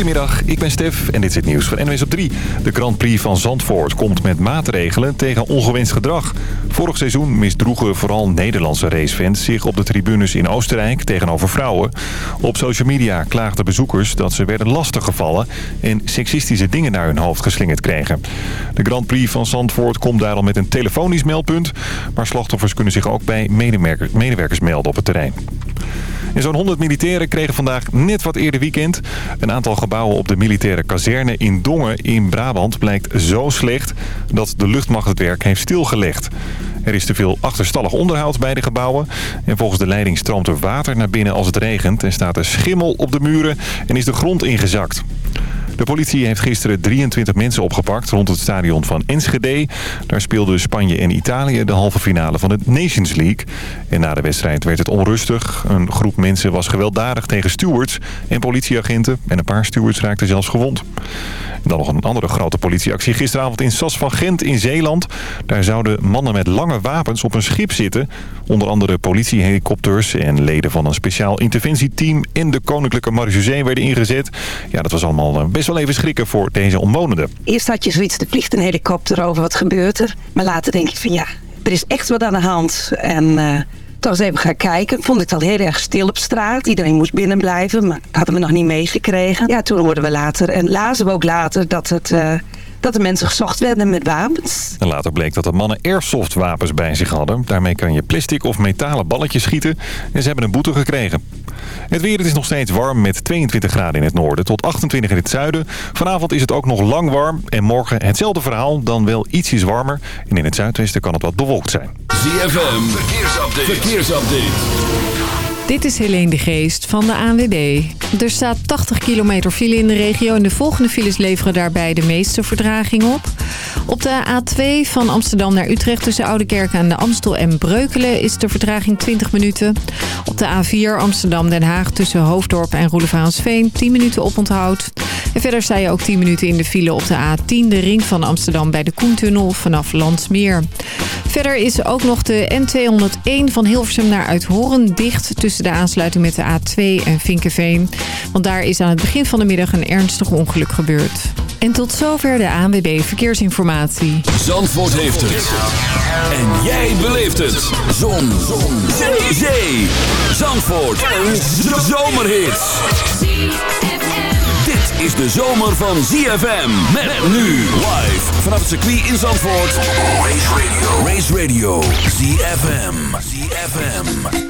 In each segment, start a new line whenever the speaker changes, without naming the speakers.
Goedemiddag, ik ben Stef en dit is het nieuws van NWS op 3. De Grand Prix van Zandvoort komt met maatregelen tegen ongewenst gedrag. Vorig seizoen misdroegen vooral Nederlandse racefans zich op de tribunes in Oostenrijk tegenover vrouwen. Op social media klaagden bezoekers dat ze werden lastiggevallen en seksistische dingen naar hun hoofd geslingerd kregen. De Grand Prix van Zandvoort komt daarom met een telefonisch meldpunt, maar slachtoffers kunnen zich ook bij medewerkers melden op het terrein. En zo'n 100 militairen kregen vandaag net wat eerder weekend. Een aantal gebouwen op de militaire kazerne in Dongen in Brabant blijkt zo slecht dat de luchtmacht het werk heeft stilgelegd. Er is te veel achterstallig onderhoud bij de gebouwen. En volgens de leiding stroomt er water naar binnen als het regent. En staat er schimmel op de muren en is de grond ingezakt. De politie heeft gisteren 23 mensen opgepakt rond het stadion van Enschede. Daar speelden Spanje en Italië de halve finale van de Nations League. En na de wedstrijd werd het onrustig. Een groep mensen was gewelddadig tegen stewards en politieagenten. En een paar stewards raakten zelfs gewond. En dan nog een andere grote politieactie gisteravond in Sas van Gent in Zeeland. Daar zouden mannen met lange wapens op een schip zitten. Onder andere politiehelikopters en leden van een speciaal interventieteam... in de Koninklijke Marechaussee werden ingezet. Ja, dat was allemaal best wel even schrikken voor deze omwonenden.
Eerst had je zoiets, er vliegt een helikopter over, wat gebeurt er? Maar later denk ik van ja, er is echt wat aan de hand. En uh, toen eens even gaan kijken, vond ik het al heel erg stil op straat. Iedereen moest binnen blijven, maar dat hadden we nog niet meegekregen. Ja, toen hoorden we later en lazen we ook later dat het... Uh, dat de mensen gezocht werden met wapens.
En later bleek dat de mannen airsoftwapens bij zich hadden. Daarmee kan je plastic of metalen balletjes schieten en ze hebben een boete gekregen. Het weer het is nog steeds warm met 22 graden in het noorden tot 28 in het zuiden. Vanavond is het ook nog lang warm en morgen hetzelfde verhaal, dan wel ietsjes warmer. En in het zuidwesten kan het wat bewolkt zijn.
ZFM, verkeersupdate. verkeersupdate.
Dit is Helene de Geest van de ANWB. Er staat 80 kilometer file in de regio en de volgende files leveren daarbij de meeste verdraging op. Op de A2 van Amsterdam naar Utrecht tussen Oudekerk en de Amstel en Breukelen is de vertraging 20 minuten. Op de A4 Amsterdam-Den Haag tussen Hoofddorp en Roelevaansveen 10 minuten oponthoud. En verder sta je ook 10 minuten in de file op de A10, de ring van Amsterdam bij de Koentunnel vanaf Landsmeer. Verder is ook nog de N201 van Hilversum naar Uithoren dicht tussen de aansluiting met de A2 en Vinkenveen. Want daar is aan het begin van de middag een ernstig ongeluk gebeurd. En tot zover de ANWB
Zandvoort heeft het. En jij beleeft het. Zon. Zon. Zee. Zee. Zandvoort. Een zomerhit. Dit is de zomer van ZFM. Met nu live vanaf het circuit in Zandvoort. Race Radio. Race Radio. ZFM. ZFM.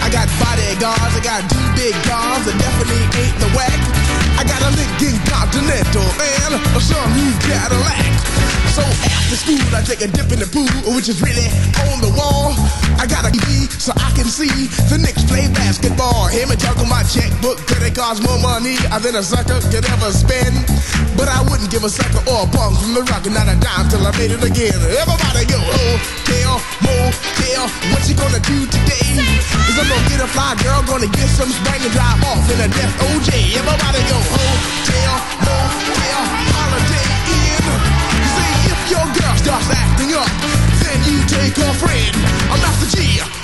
I got bodyguards, I got two big guns that definitely ain't the whack. I got a Lincoln Continental and a new Cadillac. So after school, I take a dip in the pool, which is really on the wall. I got a TV so I can see the Knicks play basketball. Him and juggle my checkbook, cause it costs more money than a sucker could ever spend. But I wouldn't give a sucker or a punk from the rock and not a dime till I made it again. Everybody go, oh, hotel, motel, what you gonna do today? Cause I'm gonna get a fly girl, gonna get some spang and drive off in a death OJ. Everybody go hotel, hotel, holiday in. You see, if your girl starts acting up, then you take a friend. I'm Master G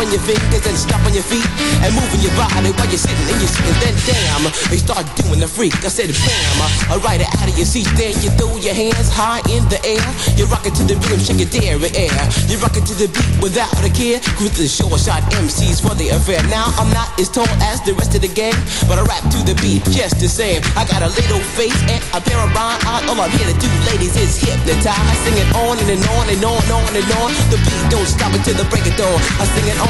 popping your fingers and stomping your feet and moving your body while you're sitting and you're sitting. Then damn, they start doing the freak. I said bam, I ride it out of your seat. Then you throw your hands high in the air. You rock it to the rhythm, shake it there air. You rock it to the beat without a care. With the short shot MCs for the affair. Now I'm not as tall as the rest of the gang, but I rap to the beat just the same. I got a little face and a pair of rhyme eyes. All I'm here to do, ladies, is hypnotize. Sing it on and, and on and on and on and on. The beat don't stop until the break of dawn. I sing it on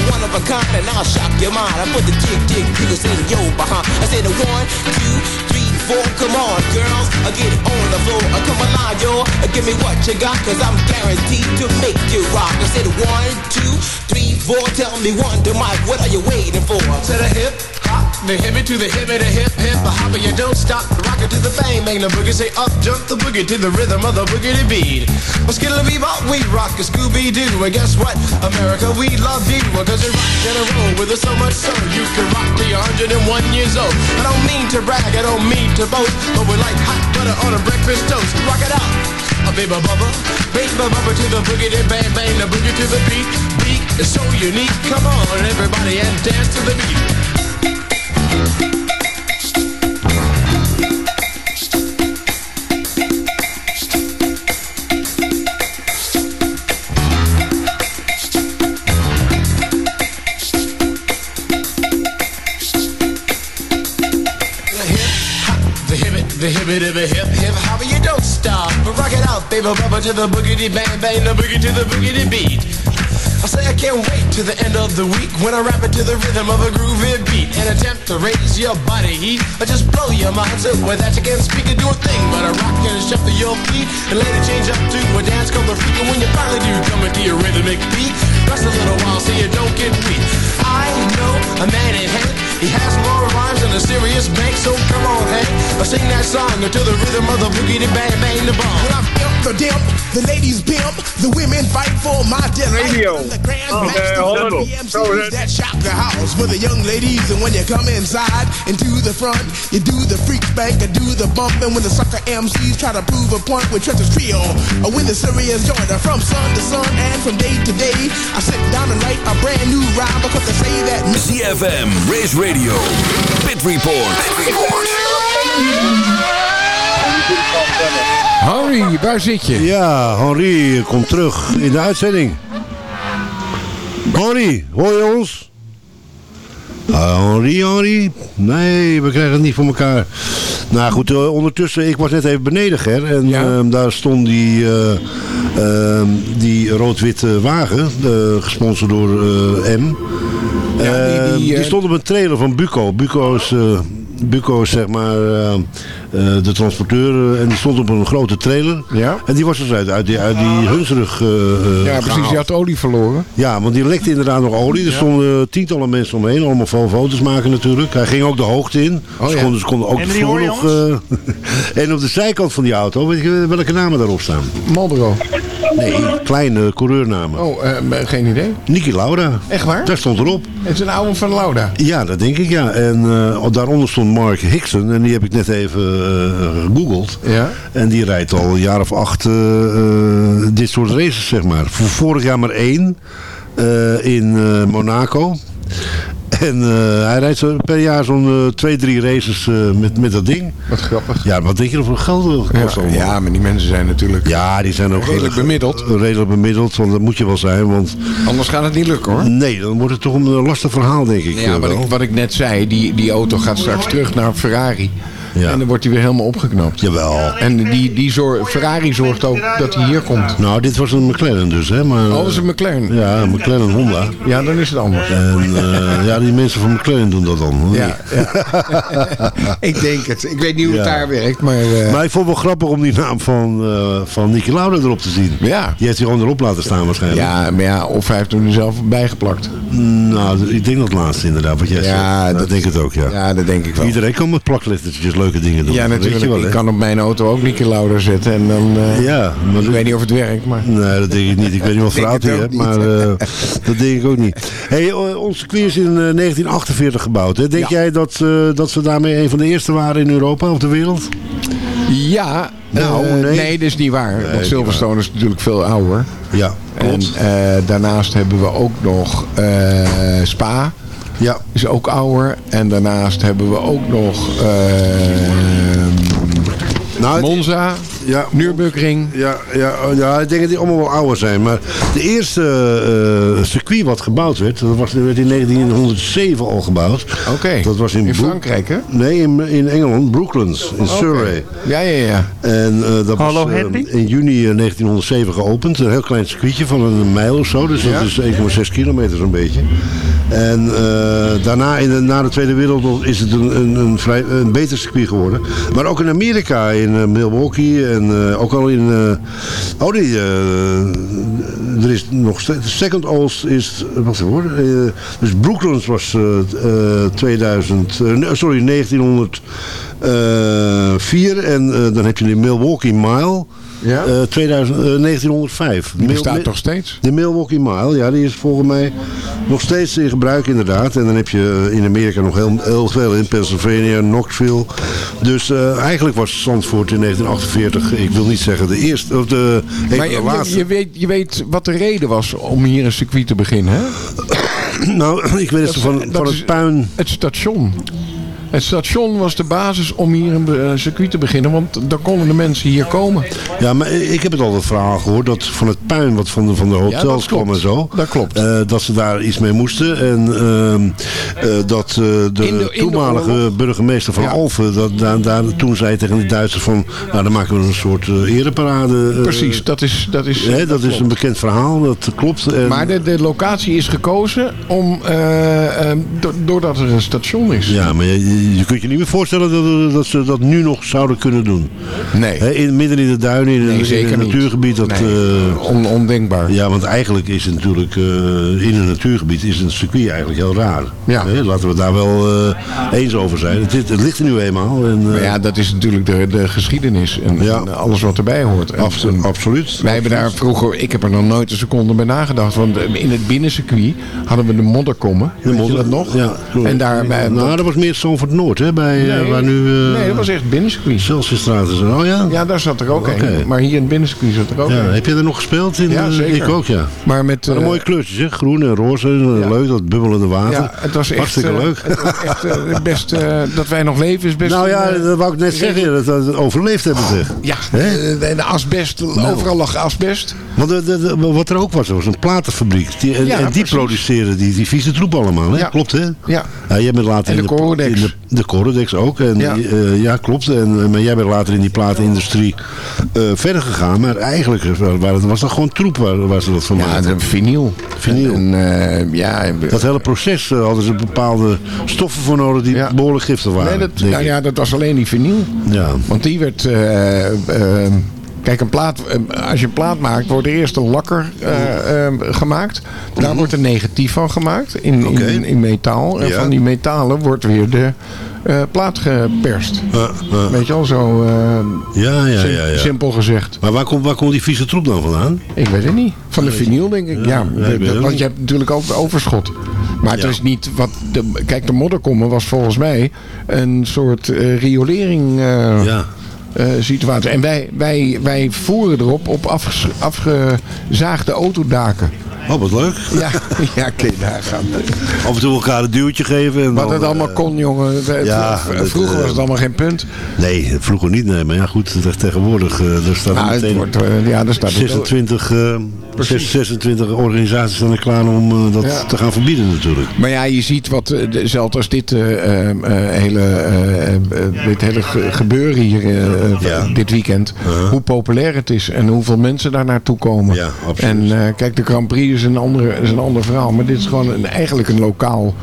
one of a kind and I'll shock your mind. I put the jig, jig, jiggles in your behind. I say the one, two, four. Come on, girls, I get it on the floor. Uh, come alive, y'all. Uh, give me what you got, cause I'm guaranteed to make you rock. I said one, two, three, four. Tell me one, to Mike, what are you waiting for?
To the hip, hop, the hippie to the hippie, the hip, hip, the hopper, you don't stop. Rock it to the bang, bang, the boogie, say up, jump the boogie to the rhythm of the boogie to beat. Well, skittle bebop, we rock a Scooby-Doo, and guess what? America, we love you, cause you rock in a row with us so much so you can rock till you're 101 years old. I don't mean to brag, I don't mean to boast, but we're like hot butter on a breakfast toast. Rock it out. A baby bubba, baby bubba to the boogie, then bang bang the boogie to the beat. Beat is so unique. Come on, everybody, and dance to the beat. It, the hip it, the hip hip hopper, you don't stop. But rock it out, baby bubba to the boogity bang bang, the boogie to the boogity beat. I say I can't wait to the end of the week when I rap it to the rhythm of a groovy beat and attempt to raise your body heat or just blow your mind so with that you can't speak and do a thing but a rock and shuffle your feet and it change up to a dance called the freak and when you finally do come into your rhythmic beat rest a little while so you don't get weak. I know a man in head he has more rhymes than a serious bank, so come on, Hank. I sing that song to the rhythm of the boogie, the bang, bang, the bomb. When I'm imp, the dimp, the ladies pimp, the women fight for my delight.
Radio.
The grand
Oh,
master,
hold on.
the MCs
Zo,
that shock the house with the young ladies, and when you come inside into the front, you do the freak spank and do the bump, and when the sucker MCs try to prove a point with Trevor's trio, or when the serious joiner from sun to sun and from day to day, I sit down and write a brand new rhyme because they say that.
ZFM, Race Radio, Pit Report.
Harry, waar zit je?
Ja, Henri komt terug in de uitzending. Henri, hoor je ons? Ah, Henri, Henri? Nee, we krijgen het niet voor elkaar. Nou goed, eh, ondertussen, ik was net even beneden, Ger. En
Ja.
ehm, daar stond die, eh, ehm, die rood-witte wagen, eh, gesponsord door eh, M.
Ja, die-
Ehm,
die,
die
eh,
stond op een trailer van Buco. Buco is, eh, Buco is zeg maar eh, eh, de transporteur eh, en die stond op een grote trailer.
Ja.
En die was dus uit, uit die, uit die Hunsrug eh, eh,
Ja, precies.
gehaald.
Die had olie verloren.
Ja, want die lekte inderdaad nog olie. Er stonden tientallen mensen omheen, allemaal foto's maken natuurlijk. Hij ging ook de hoogte in.
Oh,
ze,
ja.
konden, ze konden ook de
Henry,
vloer nog... eh, en op de zijkant van die auto, weet je welke namen daarop staan?
Marlboro.
Nee, kleine coureurnamen.
Oh, eh, geen idee.
Niki Lauda.
Echt waar?
Daar stond erop.
Het is een oude van Lauda.
Ja, dat denk ik, ja. En eh, daaronder stond Mark Hickson. En die heb ik net even eh, gegoogeld.
Ja.
En die rijdt al een jaar of acht dit soort races, zeg maar. Voor vorig jaar maar één. in Monaco. En eh, hij rijdt zo per jaar zo'n eh, twee, drie races eh, met, met dat ding.
Wat grappig.
Ja, wat denk je hoeveel geld kost
Ja, ja, maar die mensen zijn natuurlijk...
Ja, die zijn ook
Redelijk bemiddeld.
Redelijk bemiddeld, want dat moet je wel zijn. Want
Anders gaat het niet lukken hoor.
nee, dan wordt het toch een lastig verhaal, denk ik.
Ja, wat ik, wat ik net zei, die, die auto gaat straks terug naar Ferrari.
Ja.
En dan wordt hij weer helemaal opgeknapt.
Jawel.
En die, die zor- Ferrari zorgt ook dat hij hier komt.
Nou, dit was een McLaren dus, hè. Maar,
Oh, dat is een McLaren.
Ja, een McLaren Honda.
Ja, dan is het anders.
En eh, ja, die mensen van McLaren doen dat dan. hoor.
Ja, ja. ik denk het. Ik weet niet hoe het daar werkt, maar... eh,
Maar ik vond het wel grappig om die naam van, eh van Niki Lauda erop te zien.
Ja.
Die heeft hij gewoon erop laten staan waarschijnlijk.
ja, maar ja, of hij heeft hem er zelf bijgeplakt.
Nou, ik denk dat laatste inderdaad, wat jij
Ja,
zegt.
dat-
Dat denk ik ook, ja.
Ja, dat denk ik wel.
Iedereen kan met plaklichtertjes leuke dingen doen.
Ja, natuurlijk.
Weet je wel,
ik kan op mijn auto ook Nicky Lauda zetten en dan... eh,
Ja, maar
Ik weet niet of het werkt, maar...
Nee, dat denk ik niet. Ik weet niet wat voor auto je hebt, maar eh, dat denk ik ook niet. Hey, o- ons circuit is in eh, 1948 gebouwd. Hè? Denk
Ja.
jij dat, eh, dat ze daarmee een van de eerste waren in Europa of de wereld?
Ja,
Nou,
eh,
nee.
nee. dat is niet waar. want
niet
Silverstone is natuurlijk veel ouder.
Ja,
En
klopt.
eh, daarnaast hebben we ook nog eh, Spa.
Ja,
Is ook ouder. En daarnaast hebben we ook nog eh,
nou,
Monza,
ja,
Nürburgring.
Ja, ja, oh, ja, ik denk dat die allemaal wel ouder zijn. Maar de eerste eh, circuit wat gebouwd werd, dat was, werd in 1907 al gebouwd.
Oké,
Dat was in,
Frankrijk hè?
Nee, in, in Engeland, Brooklands, in Surrey.
Ja, ja, ja.
En eh, dat
Hallo,
was eh, in juni eh, 1907 geopend. Een heel klein circuitje van een mijl of zo. Dus
Ja.
dat is 1,6 kilometer zo'n beetje. En eh, daarna, in de, na de Tweede Wereldoorlog, is het een, een, een, vrij, een beter circuit geworden. Maar ook in Amerika, in eh, Milwaukee en eh, ook al in... oh nee, er is nog steeds... Second oldst is... Even hoor. dus Brooklands was eh, eh, 2000... eh, nee, sorry, 1904. En dan heb je de Milwaukee Mile...
Ja?
eh, 2000, eh, 1905.
Die
Mil-
bestaat
mi-
toch steeds?
de Milwaukee Mile, ja, die is volgens mij nog steeds in gebruik inderdaad. En dan heb je eh, in Amerika nog heel, heel veel in Pennsylvania, Knoxville. Dus eh, eigenlijk was Zandvoort in 1948, ik wil niet zeggen de eerste, of de,
Maar je,
de laatste.
je, je weet, je weet wat de reden was om hier een circuit te beginnen, hè?
nou, ik weet het van, van het puin.
Het station. Het station was de basis om hier een eh, circuit te beginnen, want dan konden de mensen hier komen.
Ja, maar ik heb het al het verhaal gehoord dat van het puin wat van de, van de hotels kwam en zo.
Dat klopt.
eh, dat ze daar iets mee moesten. En ehm, eh, dat de,
de- de
toenmalige burgemeester van
Ja.
Alphen, dat, daar, daar, toen zei tegen de Duitsers van, nou dan maken we een soort ereparade.
Precies, dat is... Dat is,
hè, dat is
klopt.
een bekend verhaal, dat klopt. En,
Maar de, de locatie is gekozen om, eh, eh, do- doordat er een station is.
ja, maar je, je- kunt je niet meer voorstellen dat, dat ze dat nu nog zouden kunnen doen.
Nee,
in, midden in de duinen, in,
nee
een- in natuurgebied. Dat,
Nee,
eh,
on- ondenkbaar.
Ja, want eigenlijk is het natuurlijk eh, in een natuurgebied is een circuit eigenlijk heel raar.
Ja.
Laten we daar wel eh, eens over zijn. Het, het ligt er nu eenmaal. En,
Maar ja, dat is natuurlijk de, de geschiedenis en,
Ja.
en alles wat erbij hoort. En-
absoluut.
Wij hebben daar vroeger, ik heb er nog nooit een seconde bij nagedacht. Want in het binnencircuit hadden we de modderkommen.
De modder-
dat nog?
Ja.
En daar bij,
nou, dat was meer Zandvoort Noord, hè? Bij, eh,
Nee.
waar nu... eh
nee, dat was echt binnencircuit.
Celsiusstraat is. Oh ja?
Ja, daar zat er ook
Oké.
een. Maar hier in binnencircuit zat er ook
Ja,
een.
Heb je er nog gespeeld? In,
Ja,
eh,
zeker.
Ik ook, ja.
Maar met...
Maar
eh,
mooie kleurtjes, hè? Groen en roze. en
Ja.
Leuk, dat bubbelende water.
ja, het was echt,
Hartstikke leuk.
Het was echt best, dat wij nog leven is best...
nou ja,
een,
dat wou ik net zeggen. Dat we overleefd hebben, zeg.
ja,
Hè?
eh, de, asbest, overal lag asbest.
Want de, de- de- wat er ook was, was een platenfabriek. Die, en,
Ja,
en die produceren die, die vieze troep allemaal, hè?
Ja.
Klopt, hè?
Ja.
Ja, jij bent later
En
in
de.
In de, de Corodex ook. En,
Ja.
ja. ja, klopt. En, eh, maar jij bent later in die platenindustrie eh, verder gegaan. Maar eigenlijk was, dat gewoon troep waar, waar ze dat van
Ja,
maakten.
de vinyl.
Vinyl.
En, eh, ja,
Dat hele proces eh, hadden ze bepaalde stoffen voor nodig die
Ja.
behoorlijk giftig waren.
nee, dat, nou ja, dat was alleen die vinyl.
ja.
Want die werd... kijk, een plaat, eh, als je een plaat maakt, wordt er eerst een lakker eh, eh, gemaakt. Daar wordt een negatief van gemaakt in,
Mhm.
In, in metaal. En
Ja.
van die metalen wordt weer de eh, plaat geperst. Weet je al, zo eh,
ja, ja,
sim-
ja, ja.
simpel gezegd.
Maar waar komt, waar komt die vieze troep dan vandaan?
Ik weet het niet. Van de vinyl denk ik. Ja, de- want je hebt natuurlijk altijd overschot. Maar het is niet wat... De, kijk, de modderkommen was volgens mij een soort eh, riolering
Ja.
Eh, situatie. En wij, wij, wij voeren erop op afgezaagde autodaken.
Oh, wat leuk.
Ja, ja kun daar gaan.
Af en toe elkaar een duwtje geven. En
Wat
dan,
het allemaal
eh,
kon, jongen.
Ja,
vroeger
eh,
was het allemaal geen punt.
Nee, vroeger niet. Nee, maar ja, goed. te- Tegenwoordig uh, er staan
Nou,
meteen
wordt, eh, ja, daar staat het ook.
26, eh, 26 organisaties staan er klaar om eh, dat
Ja.
te gaan verbieden natuurlijk.
Maar ja, je ziet wat, eh, zelfs als dit, eh, eh, eh, hele, eh, eh, dit hele ge- gebeuren hier eh, eh,
Ja.
dit weekend,
Uh-huh.
hoe populair het is en hoeveel mensen daar naartoe komen.
Ja, absoluut.
En eh, kijk, de Grand Prix is een, andere, is een ander verhaal, maar dit is gewoon eigenlijk een lokaal,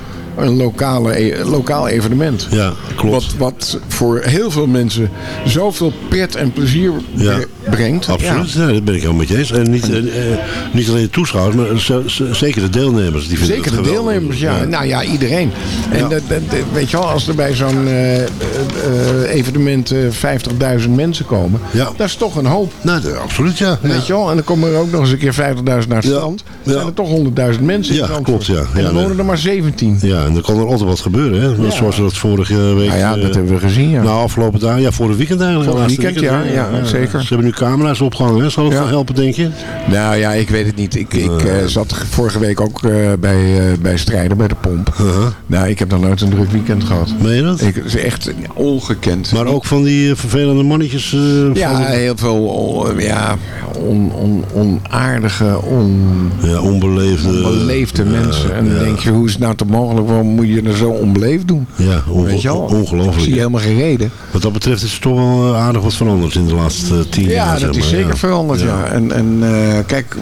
een lokale, e- lokaal evenement.
Ja, klopt.
Wat, wat voor heel veel mensen zoveel pret en plezier
Ja.
brengt.
Absoluut, ja. dat ben ik helemaal met je eens. En niet, eh, eh, niet alleen de toeschouwers, maar zeker de deelnemers. Die vinden
Zeker
het
de deelnemers, ja. Nou ja, iedereen. En dat, dat- weet je wel, als er bij zo'n eh, eh, eh, evenement eh, 50.000 mensen komen,
Ja.
dat is toch een hoop.
Nou, de- absoluut, ja.
Weet je wel? En dan komen er ook nog eens een keer 50.000 naar het strand. Dan zijn er toch 100.000 mensen in
Ja, klopt, ja.
En dan wonen er maar 17.
Ja, en dan kan er altijd wat gebeuren, hè.
Ja.
Zoals we dat vorige week...
Nou ja, dat
eh,
hebben we gezien, ja.
Nou, afgelopen dagen, ja, vorig weekend eigenlijk.
Vorig
laatste
weekend, ja, ja, zeker.
Ze hebben nu camera's opgehangen, hè. Zal dat wel helpen, denk je?
Nou ja, ik weet het niet. Ik, ik eh, zat vorige week ook eh, bij, eh, bij strijden bij de pomp.
Uh-huh.
Nou, ik heb nog nooit een druk weekend gehad.
Meen je dat?
Ik, het is echt ongekend.
Maar ook van die vervelende mannetjes...
Ja,
van-
heel veel on- ja, on, on, onaardige, on,
ja, onbeleefde...
mensen. En dan denk je, hoe is het nou te mogelijk? Waarom moet je er zo onbeleefd doen?
Ja, ongelooflijk.
Zie je helemaal geen reden.
Wat dat betreft is er toch wel eh, aardig wat veranderd in de laatste eh, tien jaar.
Ja, dat is
maar,
zeker
ja.
veranderd, ja. En, en eh, kijk,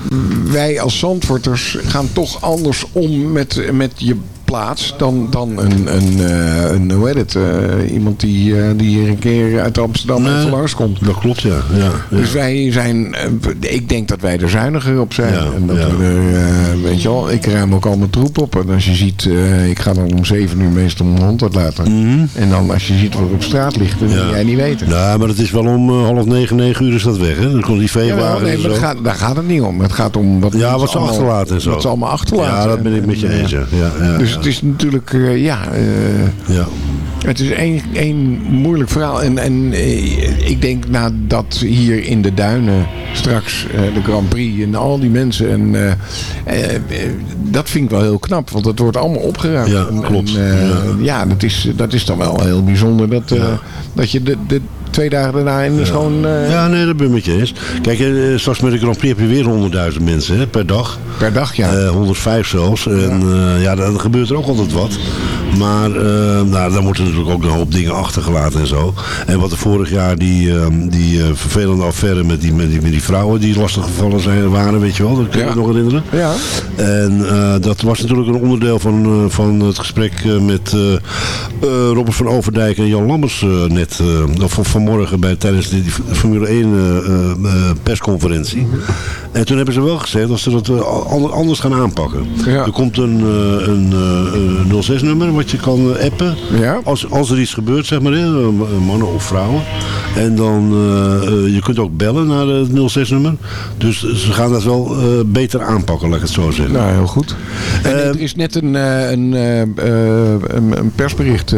wij als Zandvoorters gaan toch anders om met, met je plaats dan, dan een, een, eh, een hoe heet het, eh, iemand die, eh, die hier een keer uit Amsterdam
Nee.
even langskomt.
Dat klopt, ja. ja, ja.
Dus wij zijn, ik denk dat wij er zuiniger op zijn.
Ja,
en dat
ja.
we er, weet je wel, ik ruim ook al mijn troep op. En als je ziet, ik ga dan om zeven uur meestal mijn hond uitlaten. En dan als je ziet wat er op straat ligt, dan.
Ja.
wil jij niet weten.
Nou, maar het is wel om half negen, negen uur is dat weg, hè? Dan komt die
Ja,
veewagen
nee,
en zo.
gaat, daar gaat het niet om. Het gaat om wat,
Ja, wat ze
allemaal-
achterlaten en zo.
Wat ze allemaal achterlaten.
Ja, dat ben ik met je eens, ja. ja, ja
Dus
ja.
Het is natuurlijk, eh, ja, eh,
Ja.
het is één, één moeilijk verhaal. En, en eh, ik denk nadat hier in de duinen straks de Grand Prix en al die mensen. En, dat vind ik wel heel knap, want het wordt allemaal opgeruimd.
Ja, klopt.
en,
Ja.
ja, dat, is, dat is dan wel heel bijzonder dat,
Ja.
dat je de, de twee dagen daarna in is gewoon eh,
ja, nee, dat ben ik met je eens. Kijk, eh, straks met de Grand Prix heb je weer 100.000 mensen hè, per dag.
per dag. Ja.
Eh, 105 zelfs. En eh, ja, dan gebeurt er ook altijd wat. Maar eh, nou, dan moeten natuurlijk ook een hoop dingen achtergelaten en zo. En wat er vorig jaar die, eh, die eh, vervelende affaire met die, met, die, met die vrouwen die lastig gevallen zijn, waren, weet je wel. Dat kun je
Ja.
me nog herinneren.
ja.
En eh, dat was natuurlijk een onderdeel van, eh, van het gesprek met Robert van Overdijk en Jan Lammers net van- vanmorgen bij, tijdens die Formule 1 eh, eh, eh, persconferentie. En toen hebben ze wel gezegd dat ze dat ander- anders gaan aanpakken.
Ja.
Er komt een, een, een 06-nummer je kan appen.
Ja.
Als, als er iets gebeurt, zeg maar, eh, mannen of vrouwen. En dan, eh, eh, je kunt ook bellen naar het 06-nummer. Dus ze gaan dat wel beter aanpakken, laat ik het zo zeggen.
Nou, heel goed. En er is net een, een, een, persbericht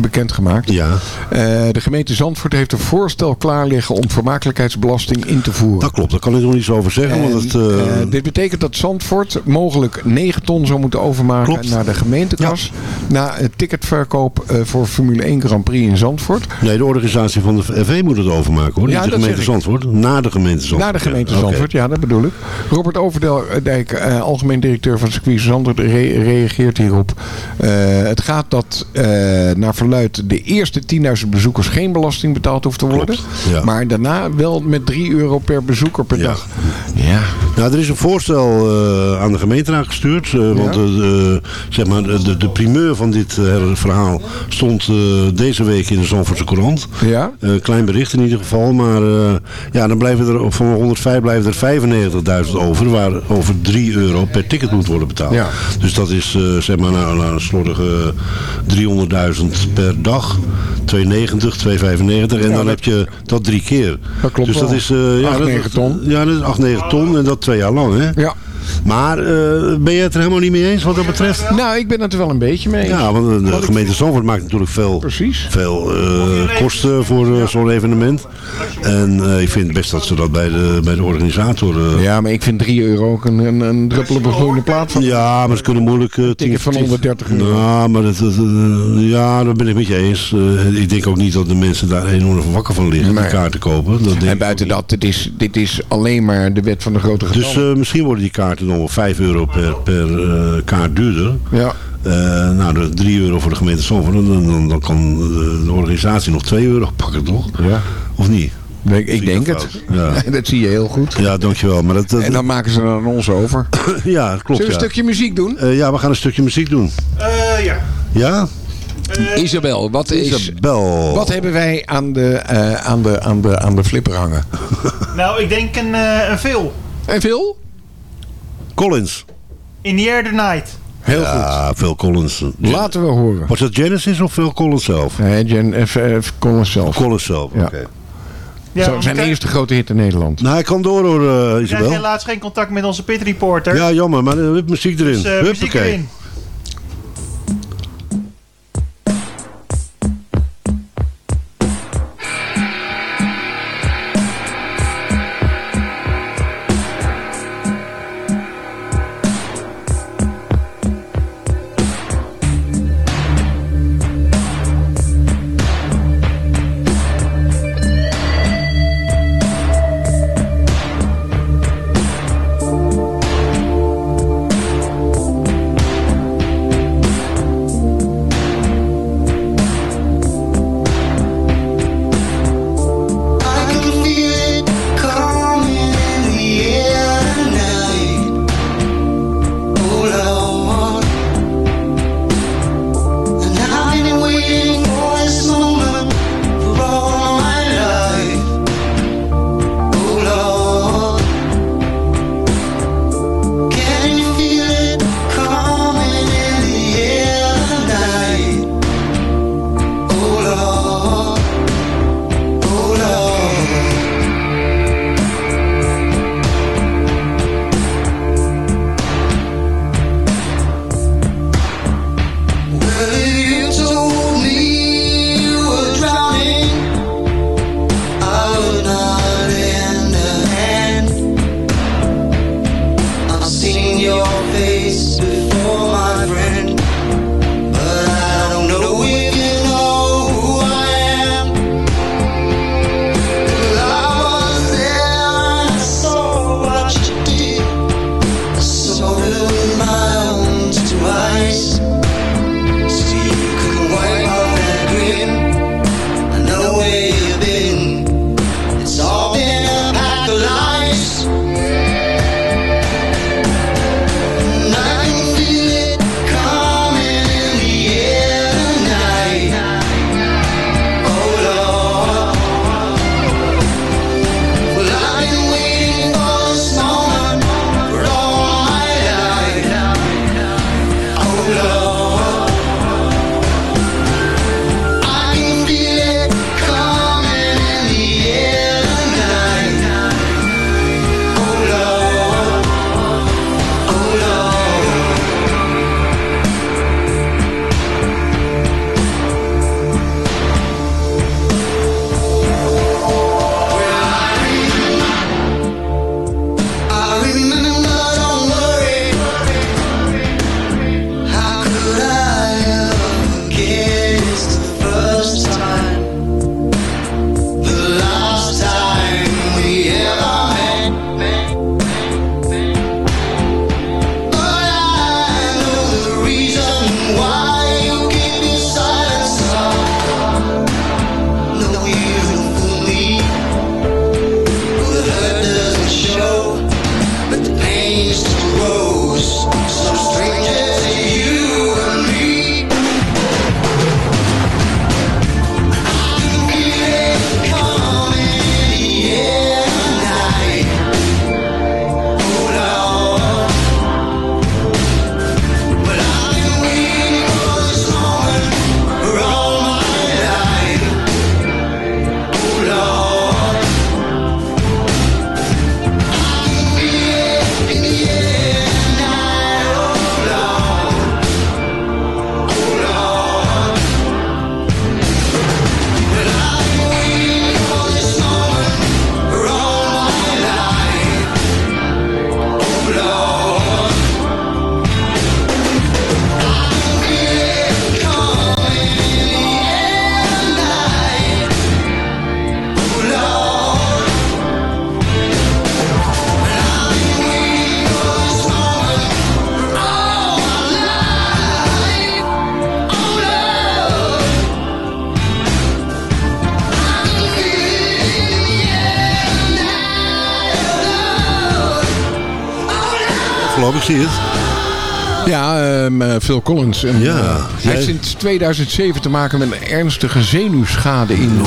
bekendgemaakt.
Ja,
de gemeente Zandvoort heeft een voorstel klaar liggen om vermakelijkheidsbelasting in te voeren.
dat klopt. Daar kan ik nog niets over zeggen.
En,
want het,
dit betekent dat Zandvoort mogelijk 9 ton zou moeten overmaken
Klopt.
naar de gemeentekas. Na het ticketverkoop eh, voor Formule 1 Grand Prix in Zandvoort.
nee, de organisatie van de FV moet het overmaken hoor.
Ja,
Niet de
dat
gemeente. Zandvoort. Naar de gemeente Zandvoort.
Naar de gemeente
Ja.
Zandvoort, ja, dat bedoel ik. Robert Overdijk, eh, algemeen directeur van circuit Zandvoort, re- reageert hierop. Eh, het gaat dat eh, naar verluid de eerste 10.000 bezoekers geen belasting betaald hoeft te worden.
Klopt, ja.
Maar daarna wel met 3 euro per bezoeker per
Ja.
dag. Ja,
Nou, er is een voorstel eh, aan de gemeenteraad gestuurd. eh, Want eh, de, zeg maar, de, de primeur van dit eh, verhaal stond eh, deze week in de Zandvoortse Courant.
ja.
Eh, klein bericht in ieder geval. Maar ja, dan blijven er van 105 blijven er 95.000 over. Waar over 3 euro per ticket moet worden betaald.
Ja.
Dus dat is zeg maar nou, nou, een slordige 300.000 per dag. 290, 295 en dan heb je dat drie keer.
Dat klopt
dus dat
wel.
is, eh, ja,
ton.
Ja, dat is 8, 9 ton en dat twee jaar lang. Hè?
Ja.
Maar eh, ben je het er helemaal niet mee eens wat dat betreft?
Nou, ik ben het er wel een beetje mee eens.
Ja, want de, de gemeente Zandvoort maakt natuurlijk veel,
Precies.
veel eh, kosten voor eh, zo'n evenement. En eh, ik vind best dat ze dat bij de, bij de organisator... eh,
Ja, maar ik vind 3 euro ook een, een, een druppel op een groene plaat van.
Ja, maar ze kunnen moeilijk... eh,
ticket van
tien-
130 euro.
Nou, maar dat, eh, ja, daar ben ik met je eens. Eh, ik denk ook niet dat de mensen daar enorm wakker van liggen, die kaarten kopen.
En buiten dat, dit is, dit is alleen maar de wet van de grote getallen.
Dus eh, misschien worden die kaarten nog wel 5 euro per, per eh, kaart duurder.
ja.
Eh, nou, de 3 euro voor de gemeente Zandvoort. Dan, dan, dan kan de, organisatie nog 2 euro pakken, toch?
ja.
Of niet?
Ik, ik denk het.
Ja.
dat zie je heel goed.
Ja, dankjewel. Maar dat, dat-
En dan maken ze er aan ons over.
ja, klopt.
Zullen we een
Ja.
stukje muziek doen?
Eh, ja, we gaan een stukje muziek doen.
ja.
Ja?
Isabel, wat, is,
Isabel.
wat hebben wij aan de, eh, aan, de, aan, de, aan de flipper hangen?
Nou, ik denk een, eh, een veel.
En veel?
Collins.
In the Air the Night.
Heel goed.
Ja, Phil Collins.
Laten we horen.
Was dat Genesis of Phil Collins zelf?
Nee, eh, eh, Collins zelf.
Collins zelf,
Ja.
oké.
Ja,
Zo, zijn
we
eerste grote hit in Nederland.
Nou, hij kan door hoor, eh,
krijgen
Isabel.
helaas geen contact met onze pit reporter.
Ja, jammer, maar er hup, muziek erin.
dus eh, muziek erin.
Phil Collins. En,
Ja,
eh, hij
jij-
heeft sinds 2007 te maken met een ernstige zenuwschade in,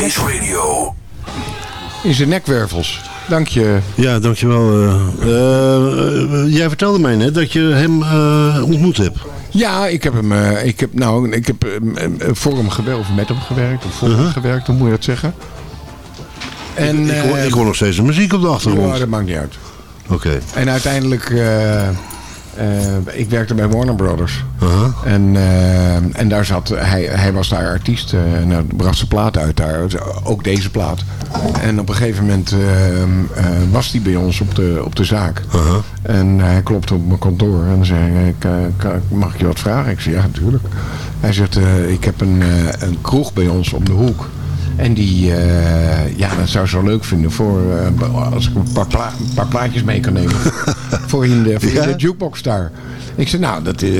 Race Radio.
in zijn nekwervels. Dank je.
Ja, dankjewel. eh. Eh, eh, jij vertelde mij net dat je hem eh, ontmoet hebt.
Ja, ik heb hem, eh, ik heb, nou, ik heb voor hem gewerkt, of met hem gewerkt, of voor hem gewerkt, hoe moet je dat zeggen? En,
Uh-huh. ik, hoor,
eh,
ik hoor nog steeds de muziek op de achtergrond.
Ja, dat maakt niet uit.
Oké.
En uiteindelijk, eh, ik werkte bij Warner Brothers. En, eh, en daar zat, hij, hij was daar artiest eh, en hij bracht zijn plaat uit daar. Ook deze plaat. En op een gegeven moment was hij bij ons op de, op de zaak. En hij klopte op mijn kantoor en zei, hij, "Ka- ka- mag ik je wat vragen? Ik zei, ja, natuurlijk. Hij zegt, ik heb een, een kroeg bij ons om de hoek. En die, eh, ja, dat zou ik zo leuk vinden voor, eh, als ik een paar, pla- een paar plaatjes mee kan nemen. voor in de, voor in
Ja?
de jukebox daar. Ik zei, nou, dat is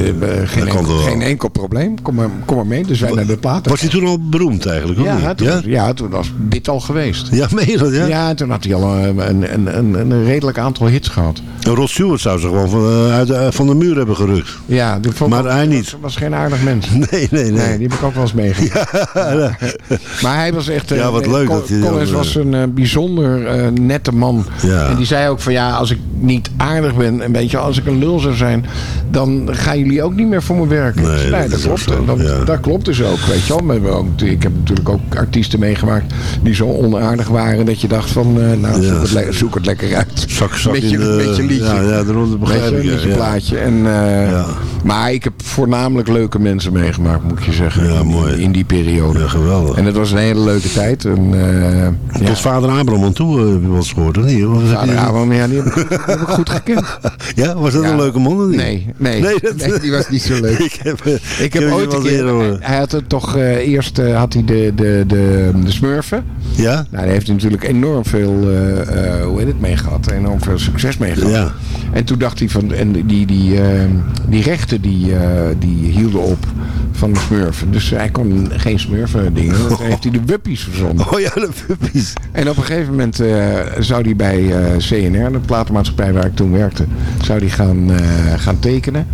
geen, enkel, geen enkel probleem. Kom maar, kom maar mee. Dus wij naar de platen.
Was hij toen al beroemd eigenlijk?
ja,
niet?
toen,
ja?
Was, ja, toen was dit al geweest.
Ja, meen dat? Ja?
Ja, toen had hij al een, een, een, redelijk aantal hits gehad.
En Rod Stewart zou ze gewoon van, uit de, van de muur hebben gerukt.
Ja, vond
Maar hij niet.
was, was geen aardig mens.
Nee, nee, nee.
Nee, die heb ik ook wel eens meegemaakt. maar hij was echt... eh,
Ja, wat leuk
Col-
dat
Collins
dan,
was een eh, bijzonder eh, nette man.
Ja.
En die zei ook van ja, als ik niet aardig ben... een beetje als ik een lul zou zijn... dan gaan jullie ook niet meer voor me werken.
Nee, dat
klopt. dat,
ja.
dat klopt dus ook, weet je wel. Ik heb natuurlijk ook artiesten meegemaakt... die zo onaardig waren dat je dacht van... eh, nou,
Ja.
zoek, het le- zoek het lekker uit.
Zak, zak
Beetje-
de...
beetje liedje.
Ja, ja daarom begrijp
Weet je,
ik.
met je
ja.
plaatje. En, eh,
Ja.
Maar ik heb voornamelijk leuke mensen meegemaakt, moet je zeggen.
Ja,
in,
mooi.
In die periode.
Ja, geweldig.
En het was een hele leuke tijd. En, eh, ja.
Tot vader Abraham aan toe eh, heb je wel gehoord, of niet?
Vader Abraham, ja, die heb ik, die heb ik goed gekend.
Ja, was dat
Ja.
een leuke man niet?
Nee, nee,
Nee,
nee, die was niet zo leuk.
ik heb, eh,
Ik heb ooit een keer, hij had het toch eh, eerst eh, had hij de, de, de, de smurfen.
Ja?
Nou, daar heeft hij natuurlijk enorm veel, eh, eh, hoe heet het, mee gehad. Enorm veel succes mee gehad.
Ja.
En toen dacht hij van, en die, die, eh, die rechten die, eh, die hielden op van de smurfen. Dus hij kon geen smurfen dingen. Toen heeft hij de verzonnen.
Oh ja, de puppies.
En op een gegeven moment eh, zou hij bij eh, CNR, de platenmaatschappij waar ik toen werkte, zou hij gaan, eh, gaan tekenen.